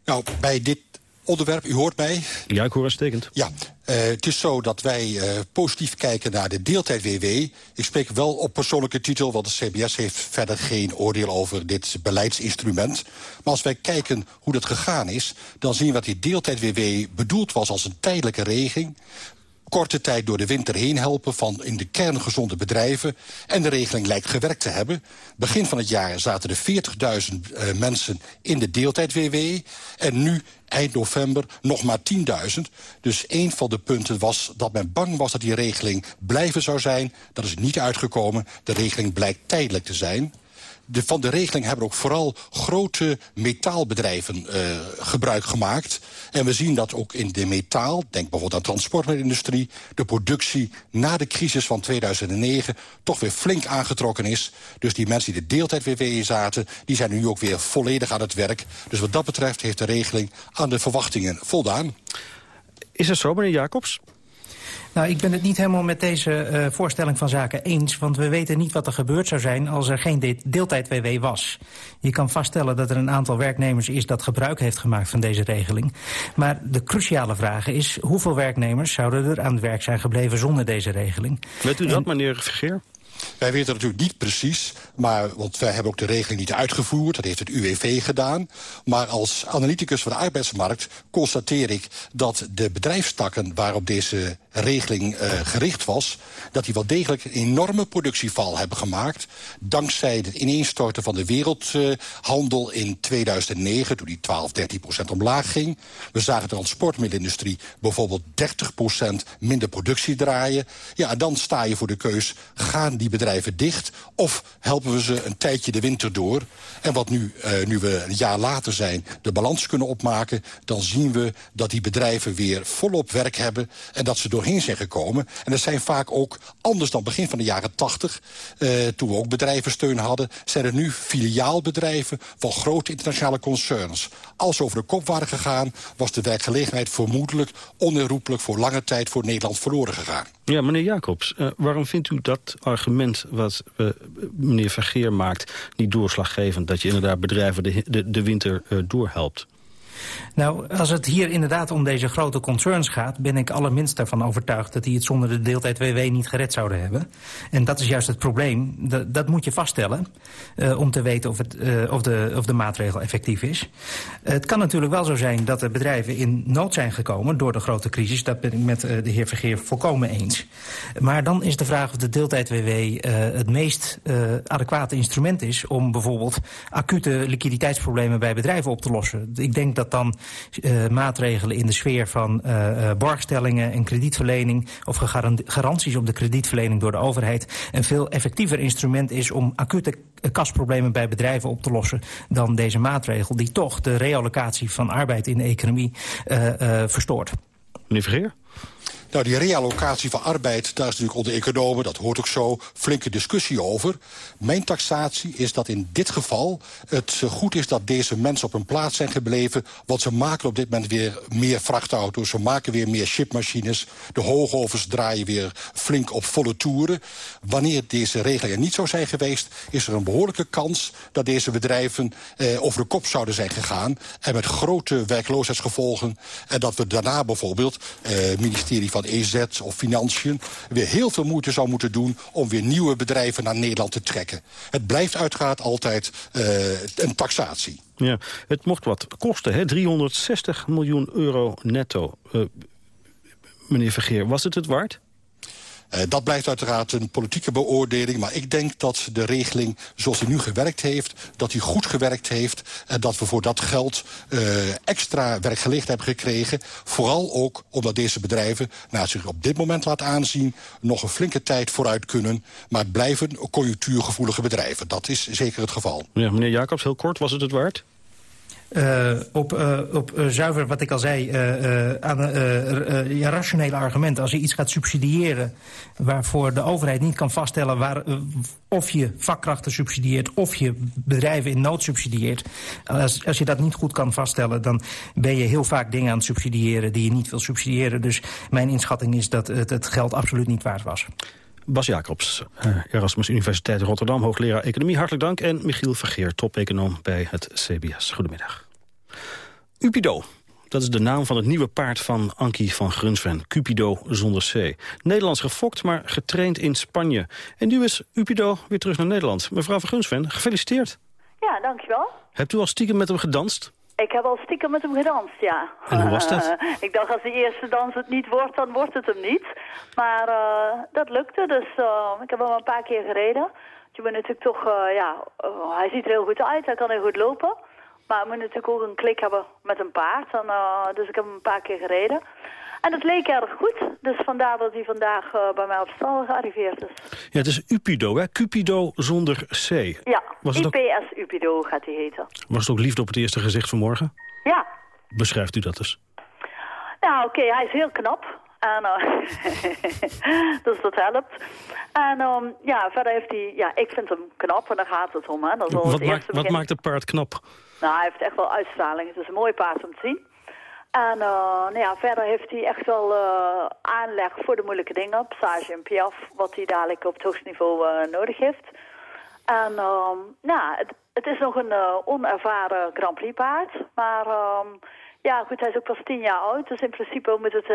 Nou, bij dit onderwerp, u hoort mij. Ja, ik hoor uitstekend. Ja, uh, het is zo dat wij uh, positief kijken naar de deeltijd-WW. Ik spreek wel op persoonlijke titel, want de CBS heeft verder geen oordeel over dit beleidsinstrument. Maar als wij kijken hoe dat gegaan is, dan zien we dat die deeltijd-WW bedoeld was als een tijdelijke regeling korte tijd door de winter heen helpen van in de kern gezonde bedrijven. En de regeling lijkt gewerkt te hebben. Begin van het jaar zaten er 40.000 uh, mensen in de deeltijd-WW. En nu, eind november, nog maar 10.000. Dus een van de punten was dat men bang was dat die regeling blijven zou zijn. Dat is niet uitgekomen. De regeling blijkt tijdelijk te zijn de, van de regeling hebben ook vooral grote metaalbedrijven uh, gebruik gemaakt. En we zien dat ook in de metaal, denk bijvoorbeeld aan de transportindustrie... de productie na de crisis van 2009 toch weer flink aangetrokken is. Dus die mensen die de deeltijd WW zaten... die zijn nu ook weer volledig aan het werk. Dus wat dat betreft heeft de regeling aan de verwachtingen voldaan. Is het zo, meneer Jacobs? Nou, ik ben het niet helemaal met deze uh, voorstelling van zaken eens. Want we weten niet wat er gebeurd zou zijn als er geen de deeltijd-WW was. Je kan vaststellen dat er een aantal werknemers is dat gebruik heeft gemaakt van deze regeling. Maar de cruciale vraag is hoeveel werknemers zouden er aan het werk zijn gebleven zonder deze regeling. Weet u dat, meneer Vergeer? Wij weten natuurlijk niet precies, maar, want wij hebben ook de regeling niet uitgevoerd. Dat heeft het UWV gedaan. Maar als analyticus van de arbeidsmarkt constateer ik dat de bedrijfstakken waarop deze regeling uh, gericht was... dat die wel degelijk een enorme productieval hebben gemaakt... dankzij het ineenstorten van de wereldhandel in 2009... toen die 12, 13 procent omlaag ging. We zagen de transportmiddelindustrie bijvoorbeeld 30 procent minder productie draaien. Ja, dan sta je voor de keus, gaan die bedrijven dicht... of helpen we ze een tijdje de winter door? En wat nu, uh, nu we een jaar later zijn, de balans kunnen opmaken... dan zien we dat die bedrijven weer volop werk hebben... en dat ze door doorheen zijn gekomen. En dat zijn vaak ook anders dan begin van de jaren 80, uh, toen we ook bedrijvensteun hadden, zijn er nu filiaalbedrijven van grote internationale concerns. Als ze over de kop waren gegaan, was de werkgelegenheid vermoedelijk onherroepelijk voor lange tijd voor Nederland verloren gegaan. Ja, meneer Jacobs, uh, waarom vindt u dat argument wat uh, meneer Vergeer maakt niet doorslaggevend... dat je inderdaad bedrijven de, de, de winter uh, doorhelpt? Nou, als het hier inderdaad om deze grote concerns gaat... ben ik allerminst ervan overtuigd dat die het zonder de deeltijd WW niet gered zouden hebben. En dat is juist het probleem. Dat, dat moet je vaststellen uh, om te weten of, het, uh, of, de, of de maatregel effectief is. Het kan natuurlijk wel zo zijn dat er bedrijven in nood zijn gekomen... door de grote crisis. Dat ben ik met de heer Vergeer volkomen eens. Maar dan is de vraag of de deeltijd WW het meest adequate instrument is... om bijvoorbeeld acute liquiditeitsproblemen bij bedrijven op te lossen. Ik denk dat dan uh, maatregelen in de sfeer van uh, borgstellingen en kredietverlening... of garanties op de kredietverlening door de overheid... een veel effectiever instrument is om acute kasproblemen bij bedrijven op te lossen... dan deze maatregel die toch de reallocatie van arbeid in de economie verstoort. Meneer Vergeer? Nou, die reallocatie van arbeid, daar is natuurlijk onder economen... dat hoort ook zo, flinke discussie over. Mijn taxatie is dat in dit geval het goed is dat deze mensen op hun plaats zijn gebleven... want ze maken op dit moment weer meer vrachtauto's... ze maken weer meer chipmachines. De hoogovens draaien weer flink op volle toeren. Wanneer deze regelingen niet zo zijn geweest... is er een behoorlijke kans dat deze bedrijven eh, over de kop zouden zijn gegaan... en met grote werkloosheidsgevolgen. En dat we daarna bijvoorbeeld, eh, ministerie van van EZ of Financiën... weer heel veel moeite zou moeten doen om weer nieuwe bedrijven naar Nederland te trekken. Het blijft uiteraard altijd uh, een taxatie. Ja, het mocht wat kosten, hè? 360 miljoen euro netto. Uh, meneer Vergeer, was het het waard? Uh, dat blijft uiteraard een politieke beoordeling. Maar ik denk dat de regeling zoals die nu gewerkt heeft... dat die goed gewerkt heeft. En dat we voor dat geld uh, extra werkgelegenheid hebben gekregen. Vooral ook omdat deze bedrijven, nou, zich op dit moment laat aanzien... nog een flinke tijd vooruit kunnen. Maar het blijven conjunctuurgevoelige bedrijven. Dat is zeker het geval. Ja, meneer Jacobs, heel kort, was het het waard? Uh, op, uh, op uh, zuiver, wat ik al zei, aan ja, rationele argumenten. Als je iets gaat subsidiëren waarvoor de overheid niet kan vaststellen... Waar, of je vakkrachten subsidieert of je bedrijven in nood subsidieert. Als, als je dat niet goed kan vaststellen, dan ben je heel vaak dingen aan het subsidiëren... die je niet wil subsidiëren. Dus mijn inschatting is dat het, het geld absoluut niet waard was. Bas Jacobs, Erasmus Universiteit Rotterdam, hoogleraar Economie. Hartelijk dank. En Michiel Vergeer, top-econoom bij het CBS. Goedemiddag. Upido, dat is de naam van het nieuwe paard van Ankie van Grunsven. Cupido zonder C. Nederlands gefokt, maar getraind in Spanje. En nu is Upido weer terug naar Nederland. Mevrouw van Grunsven, gefeliciteerd. Ja, dankjewel. Hebt u al stiekem met hem gedanst? Ik heb al stiekem met hem gedanst, ja. En hoe was dat? Uh, ik dacht, als de eerste dans het niet wordt, dan wordt het hem niet. Maar uh, dat lukte, dus uh, ik heb hem een paar keer gereden. Je moet natuurlijk toch, ja, hij ziet er heel goed uit, hij kan heel goed lopen. Maar hij moet natuurlijk ook een klik hebben met een paard. En, dus ik heb hem een paar keer gereden. En het leek erg goed. Dus vandaar dat hij vandaag uh, bij mij op stal gearriveerd is. Ja, het is Upido, hè? Cupido zonder C. Ja, was IPS ook... Upido gaat hij heten. Was het ook liefde op het eerste gezicht vanmorgen? Ja. Beschrijft u dat dus? Nou, oké, okay, hij is heel knap. En, uh, dus dat helpt. En um, ja, verder heeft hij... Ja, ik vind hem knap en daar gaat het om. Hè. Dat is wat, het maakt, wat maakt het paard knap? Nou, hij heeft echt wel uitstraling. Het is een mooi paard om te zien. En uh, nou verder heeft hij echt wel uh, aanleg voor de moeilijke dingen, passage en piaf, wat hij dadelijk op het hoogste niveau uh, nodig heeft. En uh, nou, het, het, is nog een onervaren Grand Prix paard, maar um, ja goed, hij is ook pas tien jaar oud, dus in principe moet het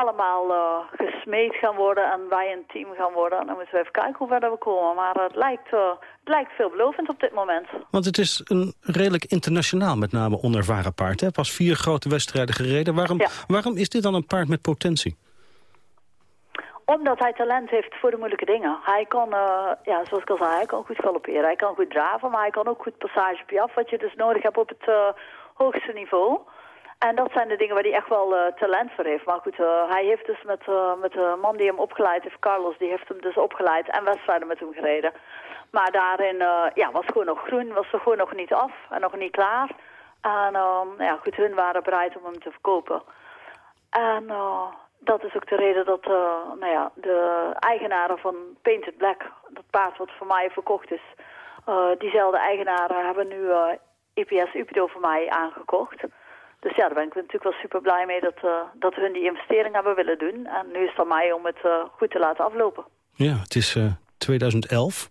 allemaal uh, gesmeed gaan worden en wij een team gaan worden. En dan moeten we even kijken hoe verder we komen. Maar het lijkt, uh, het lijkt veelbelovend op dit moment. Want het is een redelijk internationaal, met name onervaren paard. Hè? Pas vier grote wedstrijden gereden. Waarom, ja. waarom is dit dan een paard met potentie? Omdat hij talent heeft voor de moeilijke dingen. Hij kan, uh, ja, zoals ik al zei, hij kan goed galopperen. Hij kan goed draven, maar hij kan ook goed passage op je af. Wat je dus nodig hebt op het hoogste niveau. En dat zijn de dingen waar hij echt wel uh, talent voor heeft. Maar goed, uh, hij heeft dus met, uh, met de man die hem opgeleid heeft, Carlos, die heeft hem dus opgeleid en wedstrijden met hem gereden. Maar daarin ja, was gewoon nog groen, was er gewoon nog niet af en nog niet klaar. En ja, goed, hun waren bereid om hem te verkopen. En dat is ook de reden dat nou ja, de eigenaren van Painted Black, dat paard wat voor mij verkocht is, diezelfde eigenaren hebben nu EPS Upido voor mij aangekocht. Dus ja, daar ben ik natuurlijk wel super blij mee dat, uh, dat hun die investering hebben willen doen. En nu is het aan mij om het uh, goed te laten aflopen. Ja, het is uh, 2011.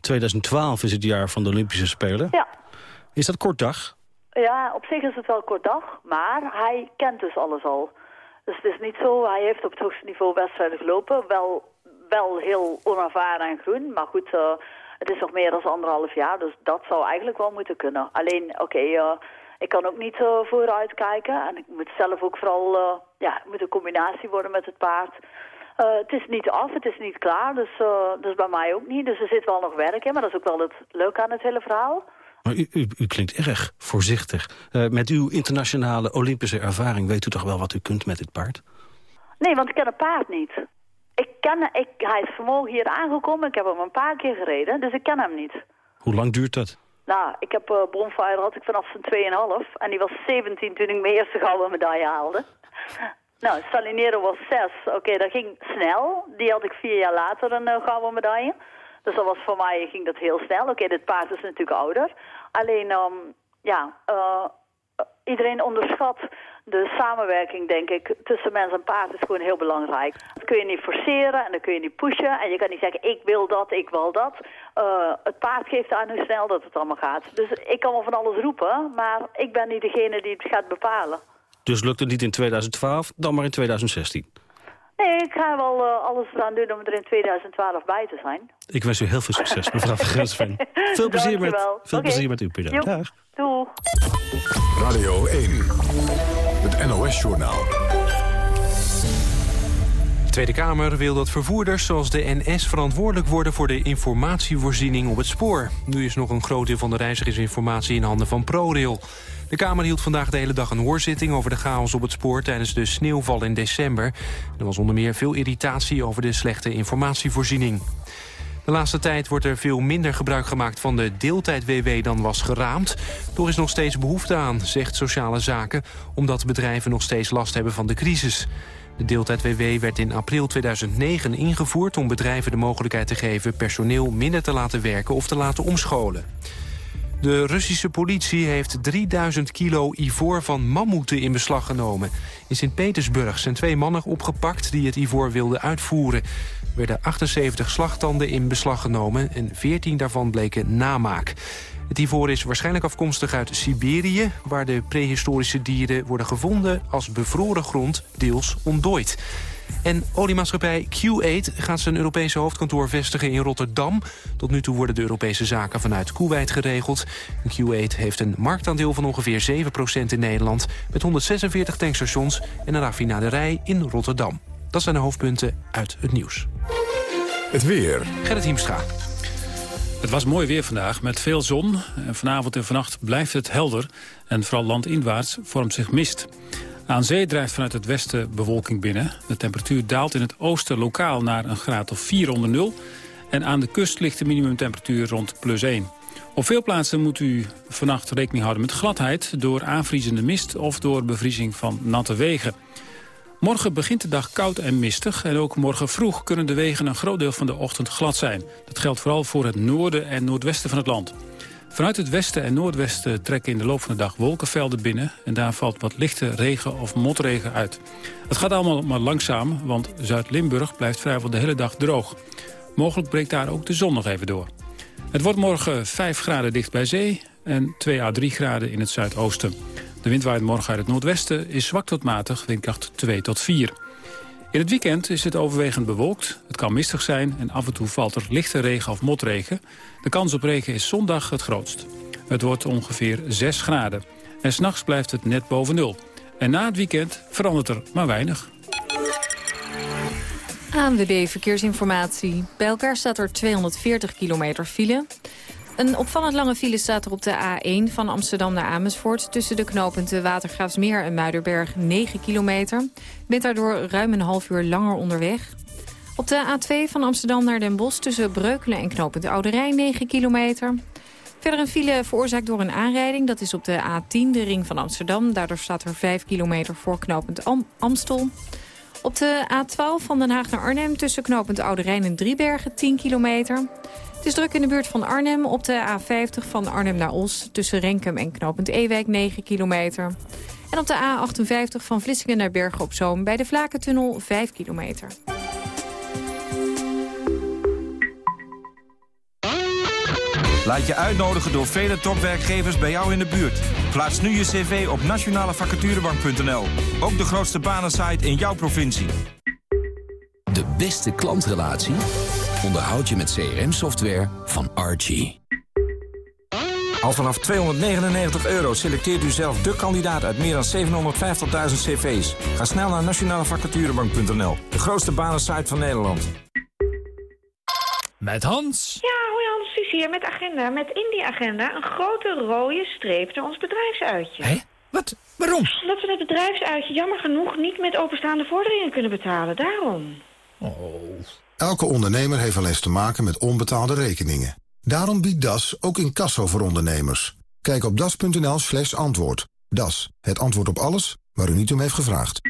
2012 is het jaar van de Olympische Spelen. Ja. Is dat kort dag? Ja, op zich is het wel kort dag, maar hij kent dus alles al. Dus het is niet zo, hij heeft op het hoogste niveau wedstrijden gelopen. Wel, wel heel onervaren en groen, maar goed, het is nog meer dan anderhalf jaar. Dus dat zou eigenlijk wel moeten kunnen. Alleen, oké, okay, ik kan ook niet uh, vooruit kijken. En ik moet zelf ook vooral, uh, ja, moet een combinatie worden met het paard. Uh, het is niet af, het is niet klaar, dus, dus bij mij ook niet. Dus er zit wel nog werk in, maar dat is ook wel het leuke aan het hele verhaal. Maar u, u, u klinkt erg voorzichtig. met uw internationale Olympische ervaring weet u toch wel wat u kunt met dit paard? Nee, want ik ken het paard niet. Ik ken, ik, hij is vanmorgen hier aangekomen, ik heb hem een paar keer gereden, dus ik ken hem niet. Hoe lang duurt dat? Nou, ik heb uh, Bonfire had ik vanaf zijn 2,5. En die was 17 toen ik mijn eerste gouden medaille haalde. nou, Salinero was 6. Oké, dat ging snel. Die had ik vier jaar later een uh, gouden medaille. Dus dat was voor mij ging dat heel snel. Oké, dit paard is natuurlijk ouder. Alleen, um, ja, uh, iedereen onderschat de samenwerking, denk ik, tussen mens en paard is gewoon heel belangrijk. Dat kun je niet forceren en dan kun je niet pushen. En je kan niet zeggen, ik wil dat, ik wil dat. Uh, het paard geeft aan hoe snel dat het allemaal gaat. Dus ik kan wel van alles roepen, maar ik ben niet degene die het gaat bepalen. Dus lukt het niet in 2012, dan maar in 2016? Nee, ik ga wel uh, alles eraan doen om er in 2012 bij te zijn. Ik wens u heel veel succes, mevrouw van Grensveen. Veel plezier met, veel okay. plezier met uw Pieter. Dag. Doeg. Radio 1, het NOS-journaal. De Tweede Kamer wil dat vervoerders zoals de NS verantwoordelijk worden voor de informatievoorziening op het spoor. Nu is nog een groot deel van de reizigersinformatie in handen van ProRail. De Kamer hield vandaag de hele dag een hoorzitting over de chaos op het spoor tijdens de sneeuwval in december. Er was onder meer veel irritatie over de slechte informatievoorziening. De laatste tijd wordt er veel minder gebruik gemaakt van de deeltijd-WW dan was geraamd. Toch is nog steeds behoefte aan, zegt Sociale Zaken, omdat bedrijven nog steeds last hebben van de crisis. De deeltijd-WW werd in april 2009 ingevoerd om bedrijven de mogelijkheid te geven personeel minder te laten werken of te laten omscholen. De Russische politie heeft 3000 kilo ivoor van mammoeten in beslag genomen. In Sint-Petersburg zijn twee mannen opgepakt die het ivoor wilden uitvoeren. Er werden 78 slagtanden in beslag genomen en 14 daarvan bleken namaak. Het ivoor is waarschijnlijk afkomstig uit Siberië... waar de prehistorische dieren worden gevonden als bevroren grond deels ontdooid. En oliemaatschappij Q8 gaat zijn Europese hoofdkantoor vestigen in Rotterdam. Tot nu toe worden de Europese zaken vanuit Kuwait geregeld. Q8 heeft een marktaandeel van ongeveer 7% in Nederland... met 146 tankstations en een raffinaderij in Rotterdam. Dat zijn de hoofdpunten uit het nieuws. Het weer. Gerrit Hiemstra. Het was mooi weer vandaag met veel zon. En vanavond en vannacht blijft het helder. En vooral landinwaarts vormt zich mist. Aan zee drijft vanuit het westen bewolking binnen. De temperatuur daalt in het oosten lokaal naar een graad of 4 onder nul. En aan de kust ligt de minimumtemperatuur rond plus 1. Op veel plaatsen moet u vannacht rekening houden met gladheid... door aanvriezende mist of door bevriezing van natte wegen. Morgen begint de dag koud en mistig. En ook morgen vroeg kunnen de wegen een groot deel van de ochtend glad zijn. Dat geldt vooral voor het noorden en noordwesten van het land. Vanuit het westen en noordwesten trekken in de loop van de dag wolkenvelden binnen... en daar valt wat lichte regen of motregen uit. Het gaat allemaal maar langzaam, want Zuid-Limburg blijft vrijwel de hele dag droog. Mogelijk breekt daar ook de zon nog even door. Het wordt morgen 5 graden dicht bij zee en 2 à 3 graden in het zuidoosten. De wind waait morgen uit het noordwesten, is zwak tot matig, windkracht 2 tot 4. In het weekend is het overwegend bewolkt. Het kan mistig zijn en af en toe valt er lichte regen of motregen. De kans op regen is zondag het grootst. Het wordt ongeveer 6 graden. En s'nachts blijft het net boven nul. En na het weekend verandert er maar weinig. ANWB Verkeersinformatie. Bij elkaar staat er 240 kilometer file. Een opvallend lange file staat er op de A1 van Amsterdam naar Amersfoort... tussen de knooppunten Watergraafsmeer en Muiderberg 9 kilometer. Bent daardoor ruim een half uur langer onderweg. Op de A2 van Amsterdam naar Den Bosch tussen Breukelen en knooppunt Oude Rijn 9 kilometer. Verder een file veroorzaakt door een aanrijding. Dat is op de A10, de ring van Amsterdam. Daardoor staat er 5 kilometer voor knooppunt Am Amstel. Op de A12 van Den Haag naar Arnhem tussen knooppunt Oude Rijn en Driebergen 10 kilometer. Het is druk in de buurt van Arnhem op de A50 van Arnhem naar Os... tussen Renkum en knooppunt Ewijk 9 kilometer. En op de A58 van Vlissingen naar Bergen op Zoom... bij de Vlakentunnel 5 kilometer. Laat je uitnodigen door vele topwerkgevers bij jou in de buurt. Plaats nu je cv op nationalevacaturebank.nl. Ook de grootste banensite in jouw provincie. De beste klantrelatie onderhoud je met CRM-software van Archie. Al vanaf 299 euro selecteert u zelf de kandidaat uit meer dan 750.000 cv's. Ga snel naar nationalevacaturebank.nl. De grootste banensite van Nederland. Met Hans. Ja, hoi Hans, Suus hier met agenda. Met in die agenda een grote rode streep naar ons bedrijfsuitje. Hé? Wat? Waarom? Omdat we het bedrijfsuitje jammer genoeg niet met openstaande vorderingen kunnen betalen. Daarom. Oh. Elke ondernemer heeft wel eens te maken met onbetaalde rekeningen. Daarom biedt DAS ook incasso voor ondernemers. Kijk op das.nl slash antwoord. DAS, het antwoord op alles waar u niet om heeft gevraagd.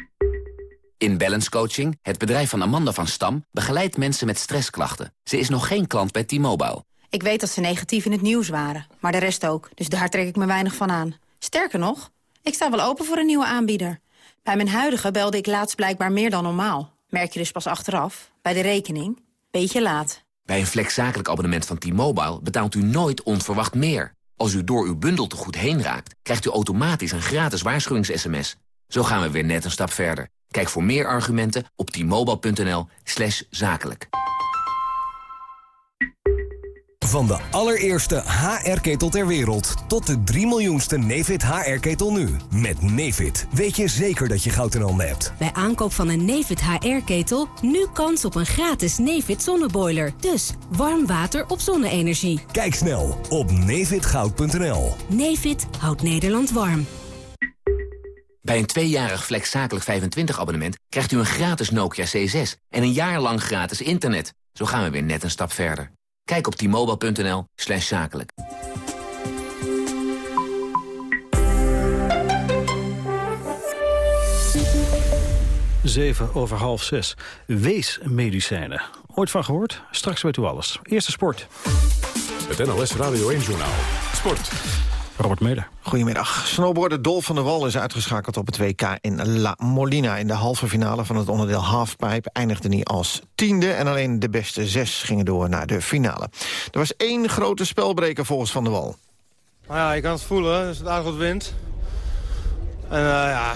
In Balance Coaching, het bedrijf van Amanda van Stam... begeleidt mensen met stressklachten. Ze is nog geen klant bij T-Mobile. Ik weet dat ze negatief in het nieuws waren, maar de rest ook. Dus daar trek ik me weinig van aan. Sterker nog, ik sta wel open voor een nieuwe aanbieder. Bij mijn huidige belde ik laatst blijkbaar meer dan normaal. Merk je dus pas achteraf, bij de rekening. Beetje laat. Bij een flexzakelijk abonnement van T-Mobile betaalt u nooit onverwacht meer. Als u door uw bundeltegoed heen raakt, krijgt u automatisch een gratis waarschuwings-sms. Zo gaan we weer net een stap verder. Kijk voor meer argumenten op t-mobile.nl zakelijk. Van de allereerste HR-ketel ter wereld tot de 3 miljoenste Nefit HR-ketel nu. Met Nefit weet je zeker dat je goud in handen hebt. Bij aankoop van een Nefit HR-ketel nu kans op een gratis Nefit zonneboiler. Dus warm water op zonne-energie. Kijk snel op nefitgoud.nl. Nefit houdt Nederland warm. Bij een tweejarig flexzakelijk 25 abonnement krijgt u een gratis Nokia C6 en een jaar lang gratis internet. Zo gaan we weer net een stap verder. Kijk op t-mobile.nl slash zakelijk. Zeven over half zes. Weesmedicijnen. Ooit van gehoord? Straks weet u alles. Eerste sport. Het NLS Radio 1-journaal. Sport. Robert Meder. Goedemiddag. Snowboarder Dolf van der Wal is uitgeschakeld op het WK in La Molina. In de halve finale van het onderdeel halfpipe eindigde hij als tiende... en alleen de beste zes gingen door naar de finale. Er was één grote spelbreker volgens Van der Wal. Nou ja, je kan het voelen. Het is aardig wat wind. En uh, ja,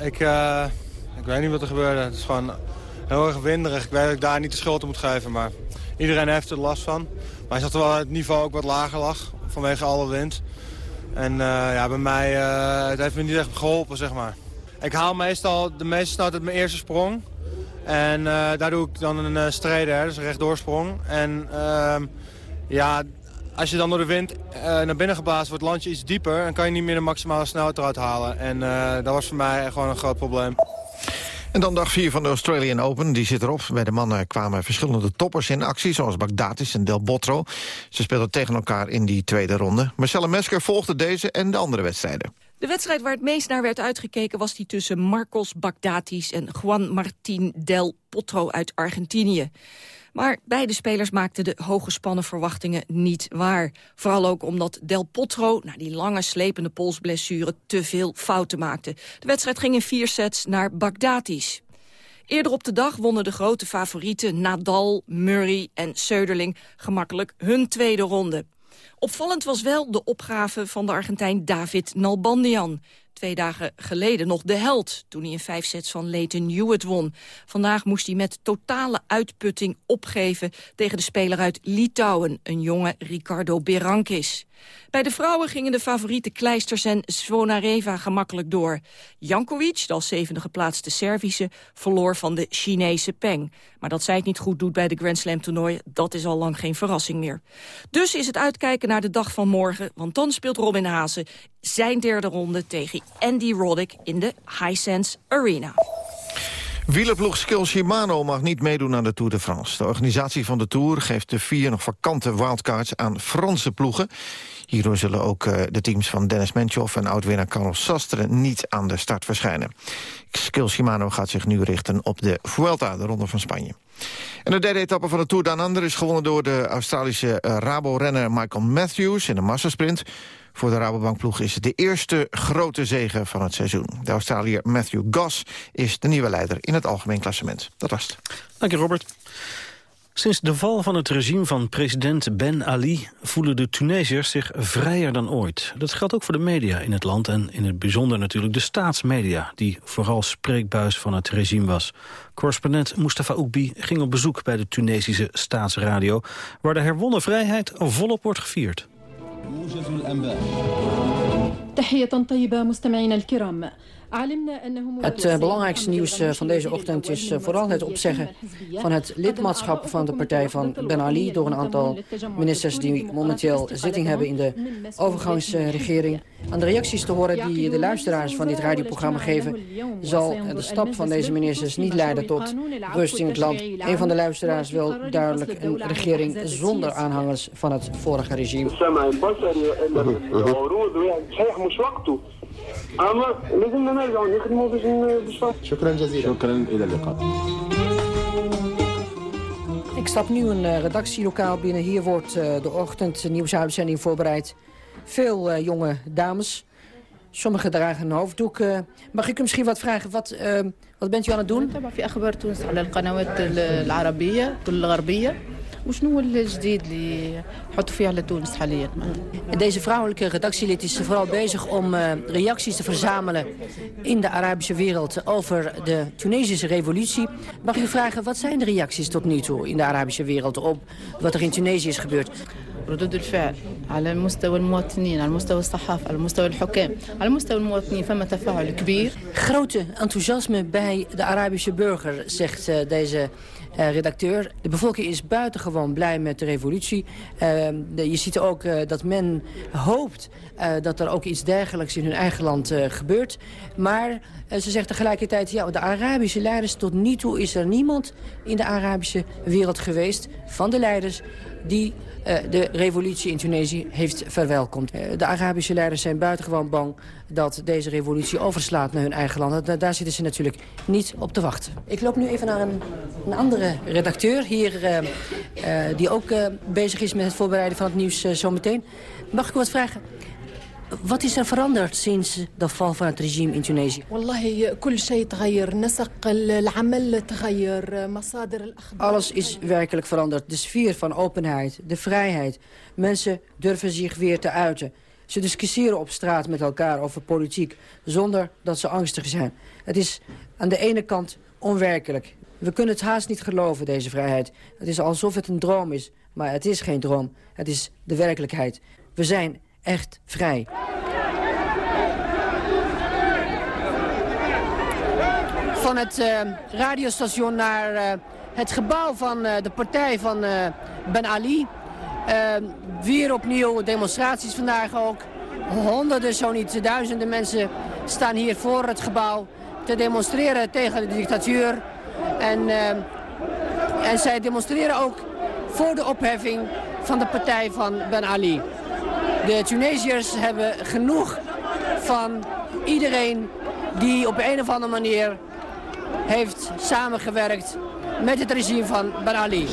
ik, uh, ik weet niet wat er gebeurde. Het is gewoon heel erg winderig. Ik weet dat ik daar niet de schuld aan moet geven, maar iedereen heeft er last van. Maar hij zag er wel het niveau ook wat lager lag vanwege alle wind. En uh, ja, bij mij, uh, het heeft me niet echt geholpen, zeg maar. Ik haal meestal de meeste snelheid mijn eerste sprong. En uh, daar doe ik dan een streder, dus een rechtdoorsprong. En ehm, ja, als je dan door de wind naar binnen geblazen wordt, land je iets dieper... en kan je niet meer de maximale snelheid eruit halen. En dat was voor mij gewoon een groot probleem. En dan dag 4 van de Australian Open. Die zit erop. Bij de mannen kwamen verschillende toppers in actie... zoals Bagdatis en Del Botro. Ze speelden tegen elkaar in die tweede ronde. Marcella Mesker volgde deze en de andere wedstrijden. De wedstrijd waar het meest naar werd uitgekeken... was die tussen Marcos Bagdatis en Juan Martín Del Potro uit Argentinië. Maar beide spelers maakten de hooggespannen verwachtingen niet waar. Vooral ook omdat Del Potro, na die lange slepende polsblessure, te veel fouten maakte. De wedstrijd ging in vier sets naar Bagdatis. Eerder op de dag wonnen de grote favorieten Nadal, Murray en Söderling gemakkelijk hun tweede ronde. Opvallend was wel de opgave van de Argentijn David Nalbandian. Twee dagen geleden nog de held, toen hij in vijf sets van Leighton Hewitt won. Vandaag moest hij met totale uitputting opgeven tegen de speler uit Litouwen, een jonge Ricardo Berankis. Bij de vrouwen gingen de favoriete Kleisters en Svonareva gemakkelijk door. Jankovic, de als zevende geplaatste Servische, verloor van de Chinese Peng. Maar dat zij het niet goed doet bij de Grand Slam toernooi, dat is al lang geen verrassing meer. Dus is het uitkijken naar de dag van morgen, want dan speelt Robin Hazen zijn derde ronde tegen Andy Roddick in de Hisense Arena. Wielerploeg Skill Shimano mag niet meedoen aan de Tour de France. De organisatie van de Tour geeft de vier nog vakante wildcards aan Franse ploegen. Hierdoor zullen ook uh, de teams van Dennis Menchoff en oud-winnaar Carlos Sastre niet aan de start verschijnen. Skill Shimano gaat zich nu richten op de Vuelta, de Ronde van Spanje. En de derde etappe van de Tour Under is gewonnen door de Australische uh, Rabo-renner Michael Matthews in de massasprint. Voor de Rabobankploeg is het de eerste grote zege van het seizoen. De Australiër Matthew Goss is de nieuwe leider in het algemeen klassement. Dat was het. Dank je, Robert. Sinds de val van het regime van president Ben Ali voelen de Tunesiërs zich vrijer dan ooit. Dat geldt ook voor de media in het land en in het bijzonder natuurlijk de staatsmedia, die vooral spreekbuis van het regime was. Correspondent Mustafa Oekbi ging op bezoek bij de Tunesische staatsradio, waar de herwonnen vrijheid volop wordt gevierd. موجز الأنباء. تحية طيبة مستمعينا الكرام. Het uh, belangrijkste nieuws uh, van deze ochtend is vooral het opzeggen van het lidmaatschap van de partij van Ben Ali door een aantal ministers die momenteel zitting hebben in de overgangsregering. Aan de reacties te horen die de luisteraars van dit radioprogramma geven, zal de stap van deze ministers niet leiden tot rust in het land. Een van de luisteraars wil duidelijk een regering zonder aanhangers van het vorige regime. Ik stap nu een uh, redactielokaal binnen. Hier wordt uh, de ochtendnieuwsuitzending voorbereid. Veel uh, jonge dames. Sommigen dragen een hoofddoek. mag ik u misschien wat vragen? Wat, wat bent u aan het doen? وشنو الجديد اللي حطوا فيه على تونس حاليا Deze vrouwelijke redactielid is vooral bezig om uh, reacties te verzamelen in de Arabische wereld over de Tunesische revolutie. Mag ik u vragen, wat zijn de reacties tot nu toe in de Arabische wereld op wat er in Tunesië is gebeurd? ردود الفعل على مستوى المواطنين على مستوى الصحافة على مستوى الحكام على مستوى المواطنين فما تفاعل كبير Grote enthousiasme bij de Arabische burger, zegt uh, deze uh, redacteur. De bevolking is buitengewoon blij met de revolutie. Uh, de, je ziet ook uh, dat men hoopt dat er ook iets dergelijks in hun eigen land gebeurt. Maar ze zegt tegelijkertijd, ja, de Arabische leiders, tot nu toe is er niemand in de Arabische wereld geweest van de leiders die de revolutie in Tunesië heeft verwelkomd. de Arabische leiders zijn buitengewoon bang dat deze revolutie overslaat naar hun eigen land. Daar, zitten ze natuurlijk niet op te wachten. Ik loop nu even naar een, een andere redacteur hier... Uh, die ook bezig is met het voorbereiden van het nieuws zometeen. Mag ik u wat vragen? Wat is er veranderd sinds de val van het regime in Tunesië? Alles is werkelijk veranderd. De sfeer van openheid, de vrijheid. Mensen durven zich weer te uiten. Ze discussiëren op straat met elkaar over politiek... zonder dat ze angstig zijn. Het is aan de ene kant onwerkelijk. We kunnen het haast niet geloven, deze vrijheid. Het is alsof het een droom is, maar het is geen droom. Het is de werkelijkheid. We zijn echt vrij. Van het uh, radiostation naar uh, het gebouw van uh, de partij van Ben Ali... Weer opnieuw demonstraties vandaag ook. Honderden, zo niet duizenden mensen staan hier voor het gebouw te demonstreren tegen de dictatuur. En, en zij demonstreren ook voor de opheffing van de partij van Ben Ali. De Tunesiërs hebben genoeg van iedereen die op een of andere manier heeft samengewerkt met het regime van Ben Ali.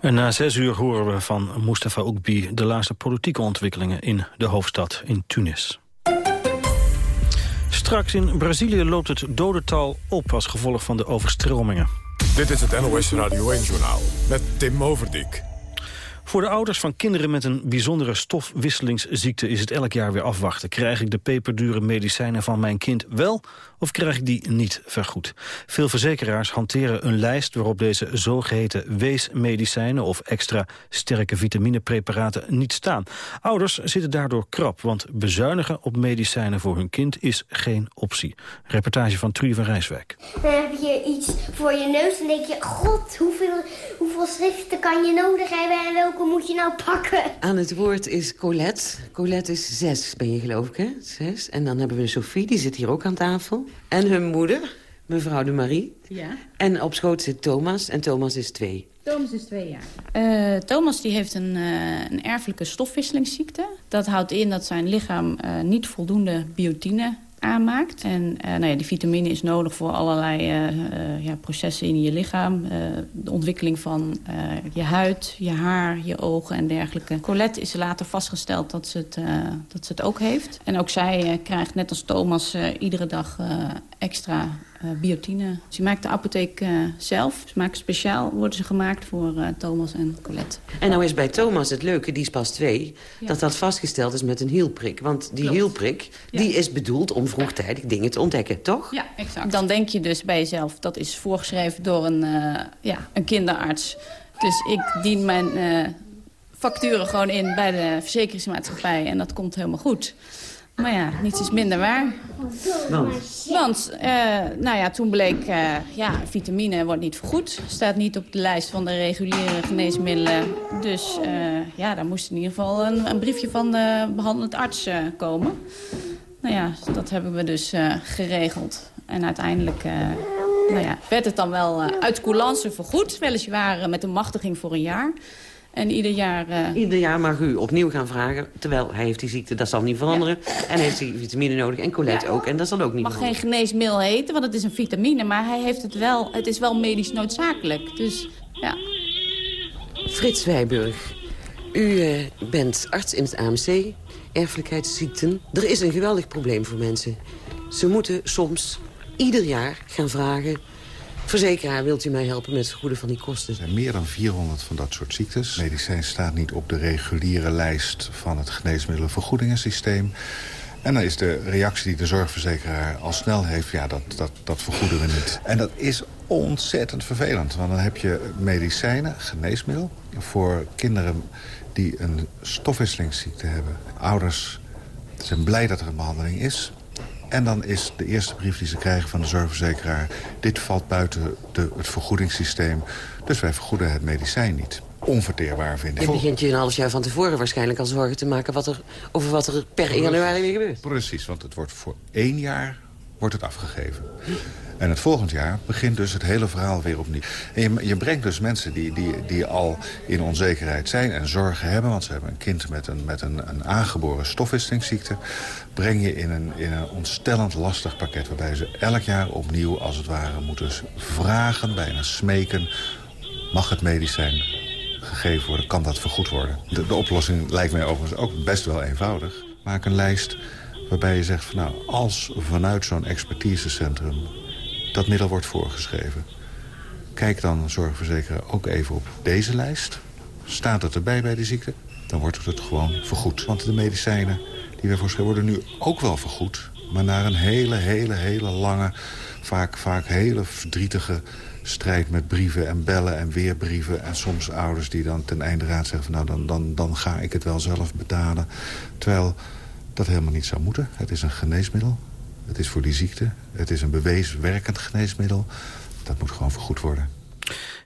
En na zes uur horen we van Mustafa Oekbi de laatste politieke ontwikkelingen in de hoofdstad in Tunis. Straks in Brazilië loopt het dodental op als gevolg van de overstromingen. Dit is het NOS Radio 1-journaal met Tim Overdijk. Voor de ouders van kinderen met een bijzondere stofwisselingsziekte is het elk jaar weer afwachten. Krijg ik de peperdure medicijnen van mijn kind wel of krijg ik die niet vergoed? Veel verzekeraars hanteren een lijst waarop deze zogeheten weesmedicijnen of extra sterke vitaminepreparaten niet staan. Ouders zitten daardoor krap, want bezuinigen op medicijnen voor hun kind is geen optie. Reportage van Trudy van Rijswijk. Dan heb je iets voor je neus en denk je, god, hoeveel, hoeveel schriften kan je nodig hebben en welke welke moet je nou pakken? Aan het woord is Colette. Colette is zes, ben je geloof ik, hè? Zes. En dan hebben we Sophie, die zit hier ook aan tafel. En hun moeder, mevrouw de Marie. Ja. En op schoot zit Thomas. En Thomas is twee. Thomas is twee jaar. Uh, Thomas die heeft een, uh, een erfelijke stofwisselingsziekte. Dat houdt in dat zijn lichaam uh, niet voldoende biotine aanmaakt. En uh, nou ja, die vitamine is nodig voor allerlei uh, uh, ja, processen in je lichaam. de ontwikkeling van je huid, je haar, je ogen en dergelijke. Colette is later vastgesteld dat ze het, dat ze het ook heeft. En ook zij krijgt net als Thomas iedere dag extra biotine. Dus je maakt de apotheek uh, zelf. Ze maken speciaal, worden ze gemaakt voor uh, Thomas en Colette. En nou is bij Thomas het leuke, die is pas twee... Ja. dat dat vastgesteld is met een hielprik. Want die Klopt. hielprik, ja. die is bedoeld om vroegtijdig dingen te ontdekken, toch? Ja, exact. Dan denk je dus bij jezelf, dat is voorgeschreven door een, ja, een kinderarts. Dus ik dien mijn facturen gewoon in bij de verzekeringsmaatschappij... en dat komt helemaal goed. Maar ja, niets is minder waar. Want? Want, uh, nou ja, toen bleek, uh, ja, vitamine wordt niet vergoed. Staat niet op de lijst van de reguliere geneesmiddelen. Dus uh, ja, daar moest in ieder geval een, een briefje van de behandelend arts komen. Nou ja, dat hebben we dus geregeld. En uiteindelijk nou ja, werd het dan wel uit coulance vergoed. Weliswaar met een machtiging voor een jaar. En ieder jaar... Uh... Ieder jaar mag u opnieuw gaan vragen. Terwijl hij heeft die ziekte, dat zal niet veranderen. Ja. En hij heeft die vitamine nodig. En Colette ja. ook. En dat zal ook niet mag veranderen. geen geneesmiddel heten, want het is een vitamine. Maar hij heeft het wel, het is wel medisch noodzakelijk. Dus ja. Frits Wijburg, u uh, bent arts in het AMC. Erfelijkheidsziekten. Er is een geweldig probleem voor mensen. Ze moeten soms ieder jaar gaan vragen Verzekeraar, wilt u mij helpen met het vergoeden van die kosten? Er zijn meer dan 400 van dat soort ziektes. Medicijn staat niet op de reguliere lijst van het geneesmiddelenvergoedingensysteem. En dan is de reactie die de zorgverzekeraar al snel heeft... ja, dat, dat, dat vergoeden we niet. En dat is ontzettend vervelend. Want dan heb je medicijnen, geneesmiddel... voor kinderen die een stofwisselingsziekte hebben. Ouders zijn blij dat er een behandeling is... En dan is de eerste brief die ze krijgen van de zorgverzekeraar... dit valt buiten de, het vergoedingssysteem, dus wij vergoeden het medicijn niet. Onverteerbaar, vind ik. Je begint je een half jaar van tevoren waarschijnlijk al zorgen te maken... Wat er, over wat er per 1 januari weer gebeurt. Precies, want het wordt voor één jaar wordt het afgegeven. En het volgend jaar begint dus het hele verhaal weer opnieuw. En je, je brengt dus mensen die, die, die al in onzekerheid zijn en zorgen hebben... want ze hebben een kind met een, met een, een aangeboren stofwisselingsziekte... breng je in een, in een ontstellend lastig pakket... waarbij ze elk jaar opnieuw, als het ware, moeten vragen, bijna smeken... mag het medicijn gegeven worden, kan dat vergoed worden? De, de oplossing lijkt mij overigens ook best wel eenvoudig. Maak een lijst waarbij je zegt... Van, nou, als vanuit zo'n expertisecentrum dat middel wordt voorgeschreven. Kijk dan, zorgverzekeraar, ook even op deze lijst. Staat het erbij bij de ziekte, dan wordt het gewoon vergoed. Want de medicijnen die wij voorschrijven worden nu ook wel vergoed... maar naar een hele, hele, hele lange, vaak, vaak hele verdrietige strijd met brieven en bellen en weer brieven. En soms ouders die dan ten einde raad zeggen... Van, nou, dan, dan, dan ga ik het wel zelf betalen. Terwijl dat helemaal niet zou moeten. Het is een geneesmiddel. Het is voor die ziekte. Het is een bewezen werkend geneesmiddel. Dat moet gewoon vergoed worden.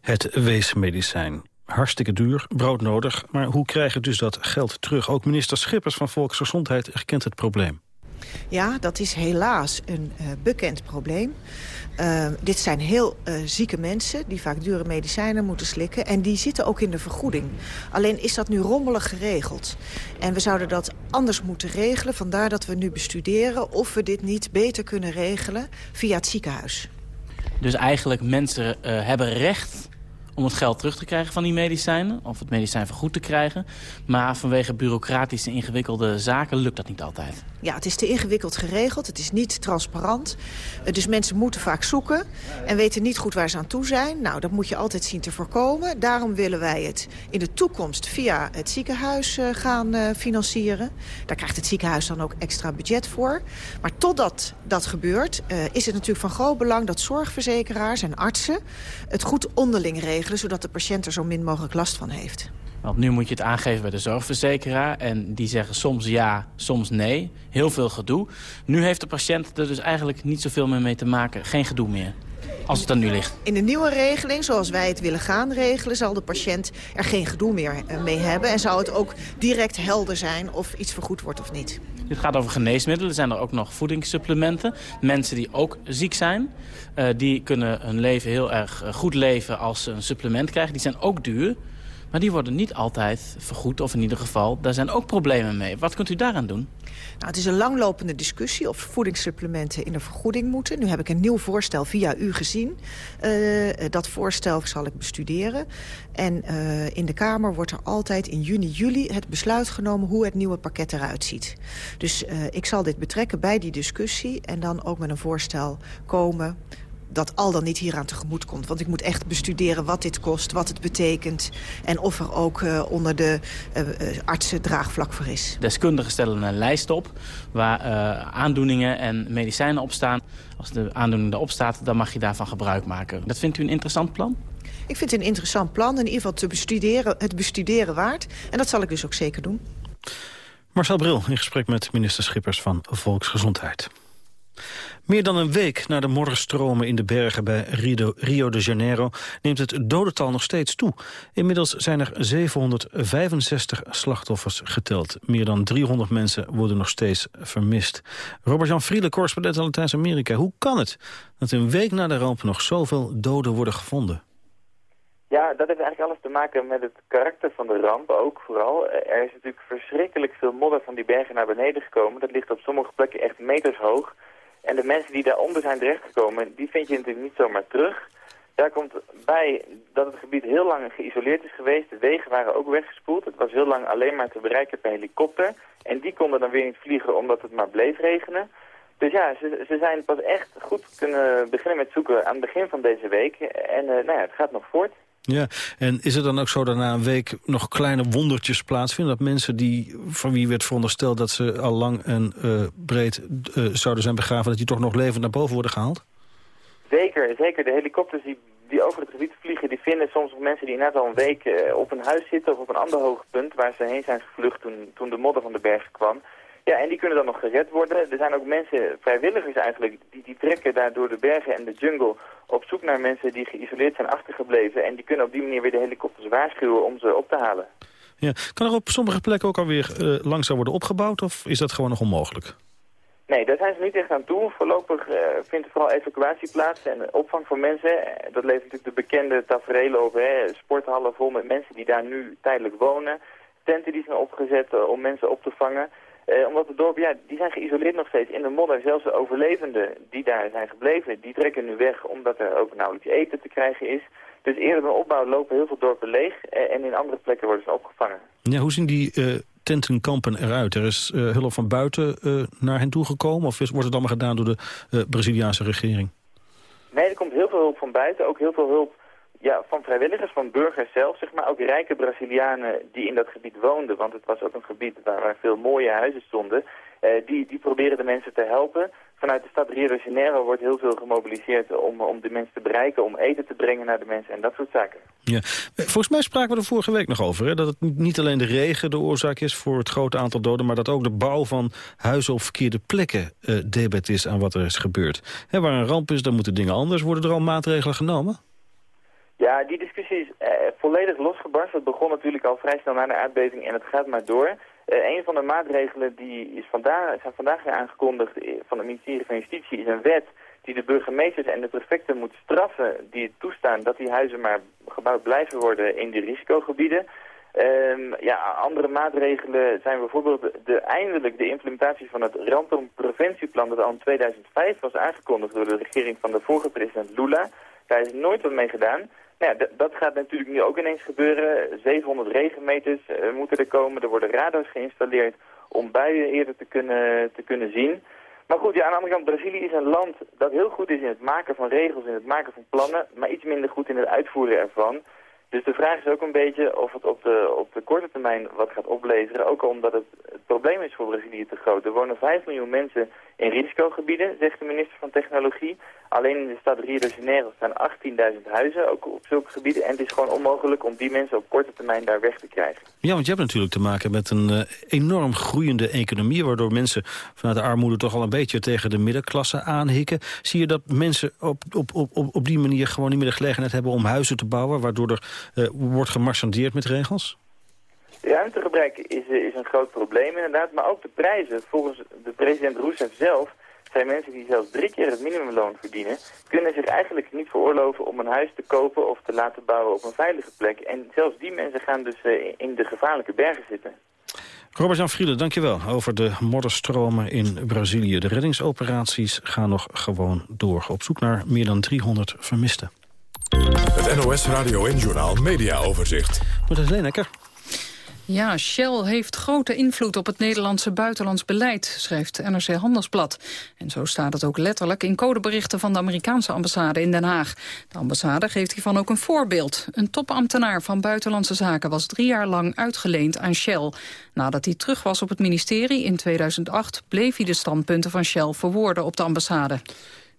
Het weesmedicijn. Hartstikke duur, broodnodig. Maar hoe krijgen dus dat geld terug? Ook minister Schippers van Volksgezondheid erkent het probleem. Ja, dat is helaas een uh, bekend probleem. Uh, dit zijn heel uh, zieke mensen die vaak dure medicijnen moeten slikken. En die zitten ook in de vergoeding. Alleen is dat nu rommelig geregeld. En we zouden dat anders moeten regelen. Vandaar dat we nu bestuderen of we dit niet beter kunnen regelen via het ziekenhuis. Dus eigenlijk mensen hebben recht om het geld terug te krijgen van die medicijnen. Of het medicijn vergoed te krijgen. Maar vanwege bureaucratische ingewikkelde zaken lukt dat niet altijd. Ja, het is te ingewikkeld geregeld. Het is niet transparant. Dus mensen moeten vaak zoeken en weten niet goed waar ze aan toe zijn. Nou, dat moet je altijd zien te voorkomen. Daarom willen wij het in de toekomst via het ziekenhuis uh, gaan uh, financieren. Daar krijgt het ziekenhuis dan ook extra budget voor. Maar totdat dat gebeurt, is het natuurlijk van groot belang... dat zorgverzekeraars en artsen het goed onderling regelen... zodat de patiënt er zo min mogelijk last van heeft. Want nu moet je het aangeven bij de zorgverzekeraar. En die zeggen soms ja, soms nee. Heel veel gedoe. Nu heeft de patiënt er dus eigenlijk niet zoveel meer mee te maken. Geen gedoe meer. Als het dan nu ligt? In de nieuwe regeling, zoals wij het willen gaan regelen... zal de patiënt er geen gedoe meer eh, mee hebben. En zou het ook direct helder zijn of iets vergoed wordt of niet. Dit gaat over geneesmiddelen. Er zijn er ook nog voedingssupplementen. Mensen die ook ziek zijn, uh, die kunnen hun leven heel erg goed leven als ze een supplement krijgen. Die zijn ook duur. Maar die worden niet altijd vergoed, of in ieder geval, daar zijn ook problemen mee. Wat kunt u daaraan doen? Nou, het is een langlopende discussie of voedingssupplementen in de vergoeding moeten. Nu heb ik een nieuw voorstel via u gezien. Uh, dat voorstel zal ik bestuderen. En uh, in de Kamer wordt er altijd in juni, juli het besluit genomen hoe het nieuwe pakket eruit ziet. Dus ik zal dit betrekken bij die discussie en dan ook met een voorstel komen dat al dan niet hieraan tegemoet komt. Want ik moet echt bestuderen wat dit kost, wat het betekent... en of er ook uh, onder de uh, artsen draagvlak voor is. Deskundigen stellen een lijst op waar uh, aandoeningen en medicijnen op staan. Als de aandoening erop staat, dan mag je daarvan gebruik maken. Dat vindt u een interessant plan? Ik vind het een interessant plan, in ieder geval te bestuderen, het bestuderen waard. En dat zal ik dus ook zeker doen. Marcel Bril in gesprek met minister Schippers van Volksgezondheid. Meer dan een week na de modderstromen in de bergen bij Rio de Janeiro neemt het dodental nog steeds toe. Inmiddels zijn er 765 slachtoffers geteld. Meer dan 300 mensen worden nog steeds vermist. Robert-Jan Vrielen, correspondent Latijns-Amerika. Hoe kan het dat een week na de ramp nog zoveel doden worden gevonden? Ja, dat heeft eigenlijk alles te maken met het karakter van de ramp ook vooral. Er is natuurlijk verschrikkelijk veel modder van die bergen naar beneden gekomen. Dat ligt op sommige plekken echt meters hoog. En de mensen die daaronder zijn terechtgekomen, die vind je natuurlijk niet zomaar terug. Daar komt bij dat het gebied heel lang geïsoleerd is geweest. De wegen waren ook weggespoeld. Het was heel lang alleen maar te bereiken per helikopter. En die konden dan weer niet vliegen omdat het maar bleef regenen. Dus ja, ze, ze zijn pas echt goed kunnen beginnen met zoeken aan het begin van deze week. En uh, nou ja, het gaat nog voort. Ja, en is het dan ook zo dat na een week nog kleine wondertjes plaatsvinden? Dat mensen die, van wie werd verondersteld dat ze al lang en uh, breed uh, zouden zijn begraven... dat die toch nog levend naar boven worden gehaald? Zeker, zeker. De helikopters die, die over het gebied vliegen... die vinden soms mensen die net al een week uh, op een huis zitten... of op een ander hoogtepunt waar ze heen zijn gevlucht toen, toen de modder van de berg kwam... Ja, en die kunnen dan nog gered worden. Er zijn ook mensen, vrijwilligers eigenlijk, die, die trekken daar door de bergen en de jungle op zoek naar mensen die geïsoleerd zijn achtergebleven. En die kunnen op die manier weer de helikopters waarschuwen om ze op te halen. Ja. Kan er op sommige plekken ook alweer uh, langzaam worden opgebouwd of is dat gewoon nog onmogelijk? Nee, daar zijn ze niet echt aan toe. Voorlopig uh, vindt er vooral evacuatie plaats en opvang voor mensen. Dat levert natuurlijk de bekende tafereelen over. Hè? Sporthallen vol met mensen die daar nu tijdelijk wonen. Tenten die zijn opgezet uh, om mensen op te vangen. Uh, omdat de dorpen, ja, die zijn geïsoleerd nog steeds in de modder. Zelfs de overlevenden die daar zijn gebleven, die trekken nu weg omdat er ook nauwelijks eten te krijgen is. Dus eerder dan opbouw lopen heel veel dorpen leeg uh, en in andere plekken worden ze opgevangen. Ja, hoe zien die uh, tentenkampen eruit? Er is hulp van buiten naar hen toegekomen of is, wordt het allemaal gedaan door de Braziliaanse regering? Nee, er komt heel veel hulp van buiten, ook heel veel hulp ja, van vrijwilligers, van burgers zelf, zeg maar, ook rijke Brazilianen die in dat gebied woonden, want het was ook een gebied waar, waar veel mooie huizen stonden, uh, die, die proberen de mensen te helpen. Vanuit de stad Rio de Janeiro wordt heel veel gemobiliseerd om, om de mensen te bereiken, om eten te brengen naar de mensen en dat soort zaken. Ja. Volgens mij spraken we er vorige week nog over, hè? dat het niet alleen de regen de oorzaak is voor het grote aantal doden, maar dat ook de bouw van huizen op verkeerde plekken uh, debet is aan wat er is gebeurd. Hè, waar een ramp is, dan moeten dingen anders. Worden er al maatregelen genomen? Ja, die discussie is eh, volledig losgebarst. Het begon natuurlijk al vrij snel na de aardbeving en het gaat maar door. Uh, een van de maatregelen die is vandaag, zijn vandaag weer aangekondigd van het ministerie van Justitie is een wet die de burgemeesters en de prefecten moet straffen die het toestaan dat die huizen maar gebouwd blijven worden in de risicogebieden. Um, ja, andere maatregelen zijn bijvoorbeeld de, eindelijk de implementatie van het rampenpreventieplan dat al in 2005 was aangekondigd door de regering van de vorige president Lula. Daar is nooit wat mee gedaan. Nou ja, dat gaat natuurlijk nu ook ineens gebeuren. 700 regenmeters uh, moeten er komen. Er worden radars geïnstalleerd om buien eerder te kunnen, te kunnen zien. Maar goed, ja, aan de andere kant, Brazilië is een land dat heel goed is in het maken van regels, in het maken van plannen, maar iets minder goed in het uitvoeren ervan. Dus de vraag is ook een beetje of het op de, op de korte termijn wat gaat opleveren. Ook omdat het, het probleem is voor Brazilië te groot. Er wonen 5 miljoen mensen in risicogebieden, zegt de minister van Technologie. Alleen in de stad Rio de Janeiro staan 18.000 huizen, ook op zulke gebieden. En het is gewoon onmogelijk om die mensen op korte termijn daar weg te krijgen. Ja, want je hebt natuurlijk te maken met een uh, enorm groeiende economie... waardoor mensen vanuit de armoede toch al een beetje tegen de middenklasse aanhikken. Zie je dat mensen op, op, op, op die manier gewoon niet meer de gelegenheid hebben om huizen te bouwen... waardoor er uh, wordt gemarchandeerd met regels? Ruimtegebrek is, is een groot probleem inderdaad, maar ook de prijzen. Volgens de president Rousseff zelf zijn mensen die zelfs drie keer het minimumloon verdienen... kunnen zich eigenlijk niet veroorloven om een huis te kopen of te laten bouwen op een veilige plek. En zelfs die mensen gaan dus uh, in de gevaarlijke bergen zitten. Robert-Jan Frielen, dankjewel. Over de modderstromen in Brazilië. De reddingsoperaties gaan nog gewoon door. Op zoek naar meer dan 300 vermisten. Het NOS Radio en Journal Media Overzicht. Met het Leenekker. Ja, Shell heeft grote invloed op het Nederlandse buitenlands beleid, schrijft NRC Handelsblad. En zo staat het ook letterlijk in codeberichten van de Amerikaanse ambassade in Den Haag. De ambassade geeft hiervan ook een voorbeeld. Een topambtenaar van Buitenlandse Zaken was drie jaar lang uitgeleend aan Shell. Nadat hij terug was op het ministerie in 2008 bleef hij de standpunten van Shell verwoorden op de ambassade.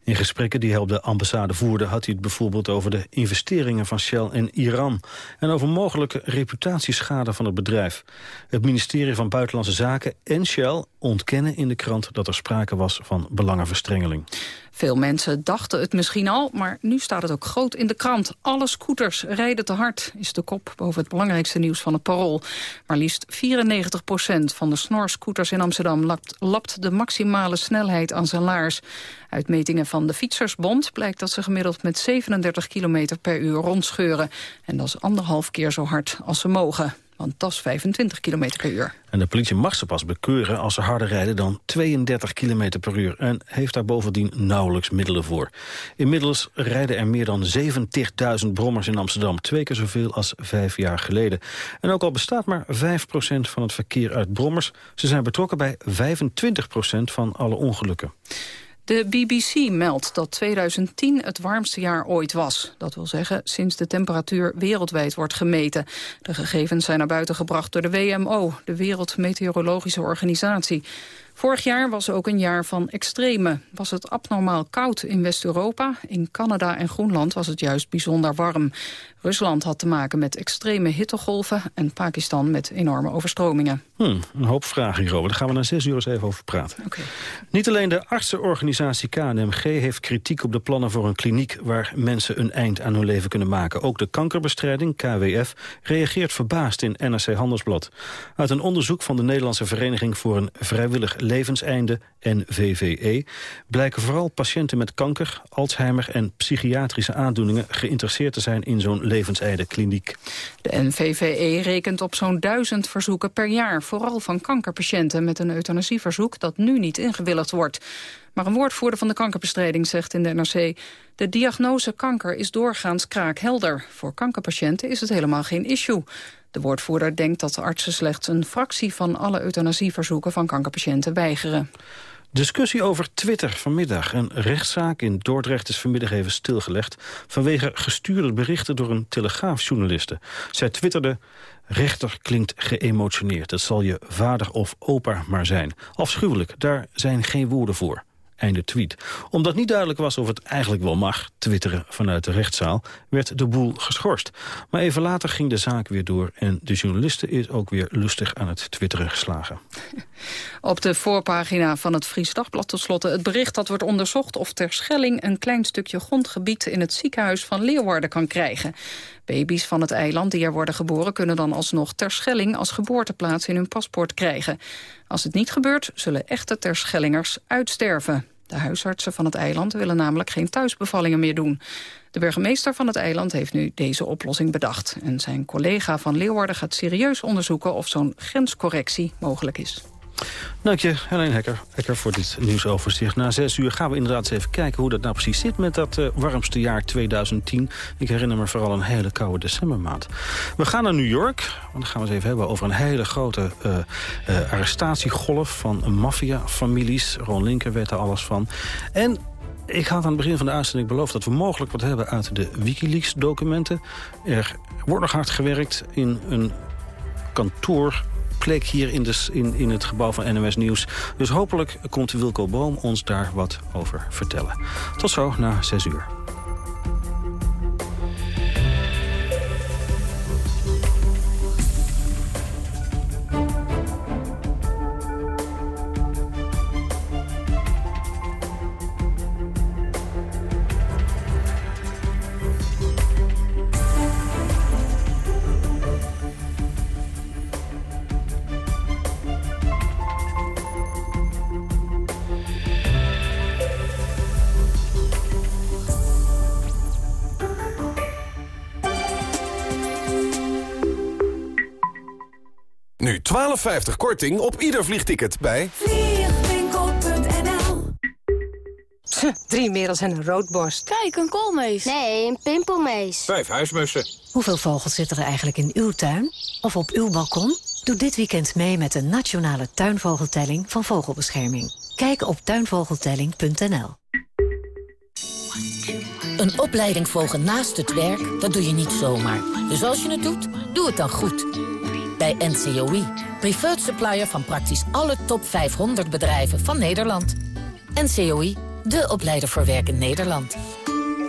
In gesprekken die hij op de ambassade voerde... had hij het bijvoorbeeld over de investeringen van Shell in Iran... en over mogelijke reputatieschade van het bedrijf. Het ministerie van Buitenlandse Zaken en Shell ontkennen in de krant... dat er sprake was van belangenverstrengeling. Veel mensen dachten het misschien al, maar nu staat het ook groot in de krant. Alle scooters rijden te hard, is de kop boven het belangrijkste nieuws van het parool. Maar liefst 94% van de snorscooters in Amsterdam lapt, lapt de maximale snelheid aan zijn laars. Uit metingen van de Fietsersbond blijkt dat ze gemiddeld met 37 km per uur rondscheuren. En dat is anderhalf keer zo hard als ze mogen. Want dat is 25 km per uur. En de politie mag ze pas bekeuren als ze harder rijden dan 32 km per uur. En heeft daar bovendien nauwelijks middelen voor. Inmiddels rijden er meer dan 70.000 brommers in Amsterdam. Twee keer zoveel als vijf jaar geleden. En ook al bestaat maar 5% van het verkeer uit brommers... ze zijn betrokken bij 25% van alle ongelukken. De BBC meldt dat 2010 het warmste jaar ooit was. Dat wil zeggen sinds de temperatuur wereldwijd wordt gemeten. De gegevens zijn naar buiten gebracht door de WMO, de Wereldmeteorologische Organisatie. Vorig jaar was ook een jaar van extreme. Was het abnormaal koud in West-Europa. In Canada en Groenland was het juist bijzonder warm. Rusland had te maken met extreme hittegolven... en Pakistan met enorme overstromingen. Hmm, een hoop vragen hierover. Daar gaan we na zes uur eens even over praten. Okay. Niet alleen de artsenorganisatie KNMG heeft kritiek op de plannen voor een kliniek... waar mensen een eind aan hun leven kunnen maken. Ook de kankerbestrijding, KWF, reageert verbaasd in NRC Handelsblad. Uit een onderzoek van de Nederlandse Vereniging voor een Vrijwillig Levenseinde, NVVE... blijken vooral patiënten met kanker, Alzheimer en psychiatrische aandoeningen... geïnteresseerd te zijn in zo'n levenseindekliniek. De NVVE rekent op zo'n duizend verzoeken per jaar... vooral van kankerpatiënten met een euthanasieverzoek... dat nu niet ingewilligd wordt. Maar een woordvoerder van de kankerbestrijding zegt in de NRC... de diagnose kanker is doorgaans kraakhelder. Voor kankerpatiënten is het helemaal geen issue. De woordvoerder denkt dat de artsen slechts een fractie van alle euthanasieverzoeken van kankerpatiënten weigeren. Discussie over Twitter vanmiddag. Een rechtszaak in Dordrecht is vanmiddag even stilgelegd... vanwege gestuurde berichten door een telegraafjournaliste. Zij twitterde... Rechter klinkt geëmotioneerd. Het zal je vader of opa maar zijn. Afschuwelijk, daar zijn geen woorden voor. Einde tweet. Omdat niet duidelijk was of het eigenlijk wel mag twitteren vanuit de rechtszaal, werd de boel geschorst. Maar even later ging de zaak weer door en de journaliste is ook weer lustig aan het twitteren geslagen. Op de voorpagina van het Fries Dagblad tenslotte het bericht dat wordt onderzocht of ter Schelling een klein stukje grondgebied in het ziekenhuis van Leeuwarden kan krijgen. Baby's van het eiland die er worden geboren... kunnen dan alsnog Terschelling als geboorteplaats in hun paspoort krijgen. Als het niet gebeurt, zullen echte Terschellingers uitsterven. De huisartsen van het eiland willen namelijk geen thuisbevallingen meer doen. De burgemeester van het eiland heeft nu deze oplossing bedacht. En zijn collega van Leeuwarden gaat serieus onderzoeken... of zo'n grenscorrectie mogelijk is. Dank je, Helene Hekker, Hekker voor dit nieuwsoverzicht. Na zes uur gaan we inderdaad eens even kijken hoe dat nou precies zit... met dat uh, warmste jaar 2010. Ik herinner me vooral een hele koude decembermaand. We gaan naar New York, want dan gaan we eens even hebben... over een hele grote uh, uh, arrestatiegolf van maffia-families. Ron Linker weet er alles van. En Ik had aan het begin van de uitzending beloofd dat we mogelijk wat hebben uit de Wikileaks-documenten. Er wordt nog hard gewerkt in een kantoorplek hier in, de, in, in het gebouw van NMS Nieuws. Dus hopelijk komt Wilco Boom ons daar wat over vertellen. Tot zo na 6 uur. Korting op ieder vliegticket bij... Vliegwinkel.nl Drie merels en een roodborst. Kijk, een koolmees. Nee, een pimpelmees. Vijf huismussen. Hoeveel vogels zitten er eigenlijk in uw tuin? Of op uw balkon? Doe dit weekend mee met de nationale tuinvogeltelling van Vogelbescherming. Kijk op tuinvogeltelling.nl Een opleiding volgen naast het werk, dat doe je niet zomaar. Dus als je het doet, doe het dan goed. Bij NCOI, preferred supplier van praktisch alle top 500 bedrijven van Nederland. NCOI, de opleider voor werk in Nederland.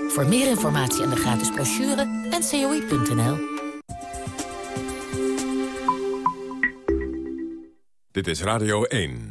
Voor meer informatie en de gratis brochure, ncoi.nl. Dit is Radio 1.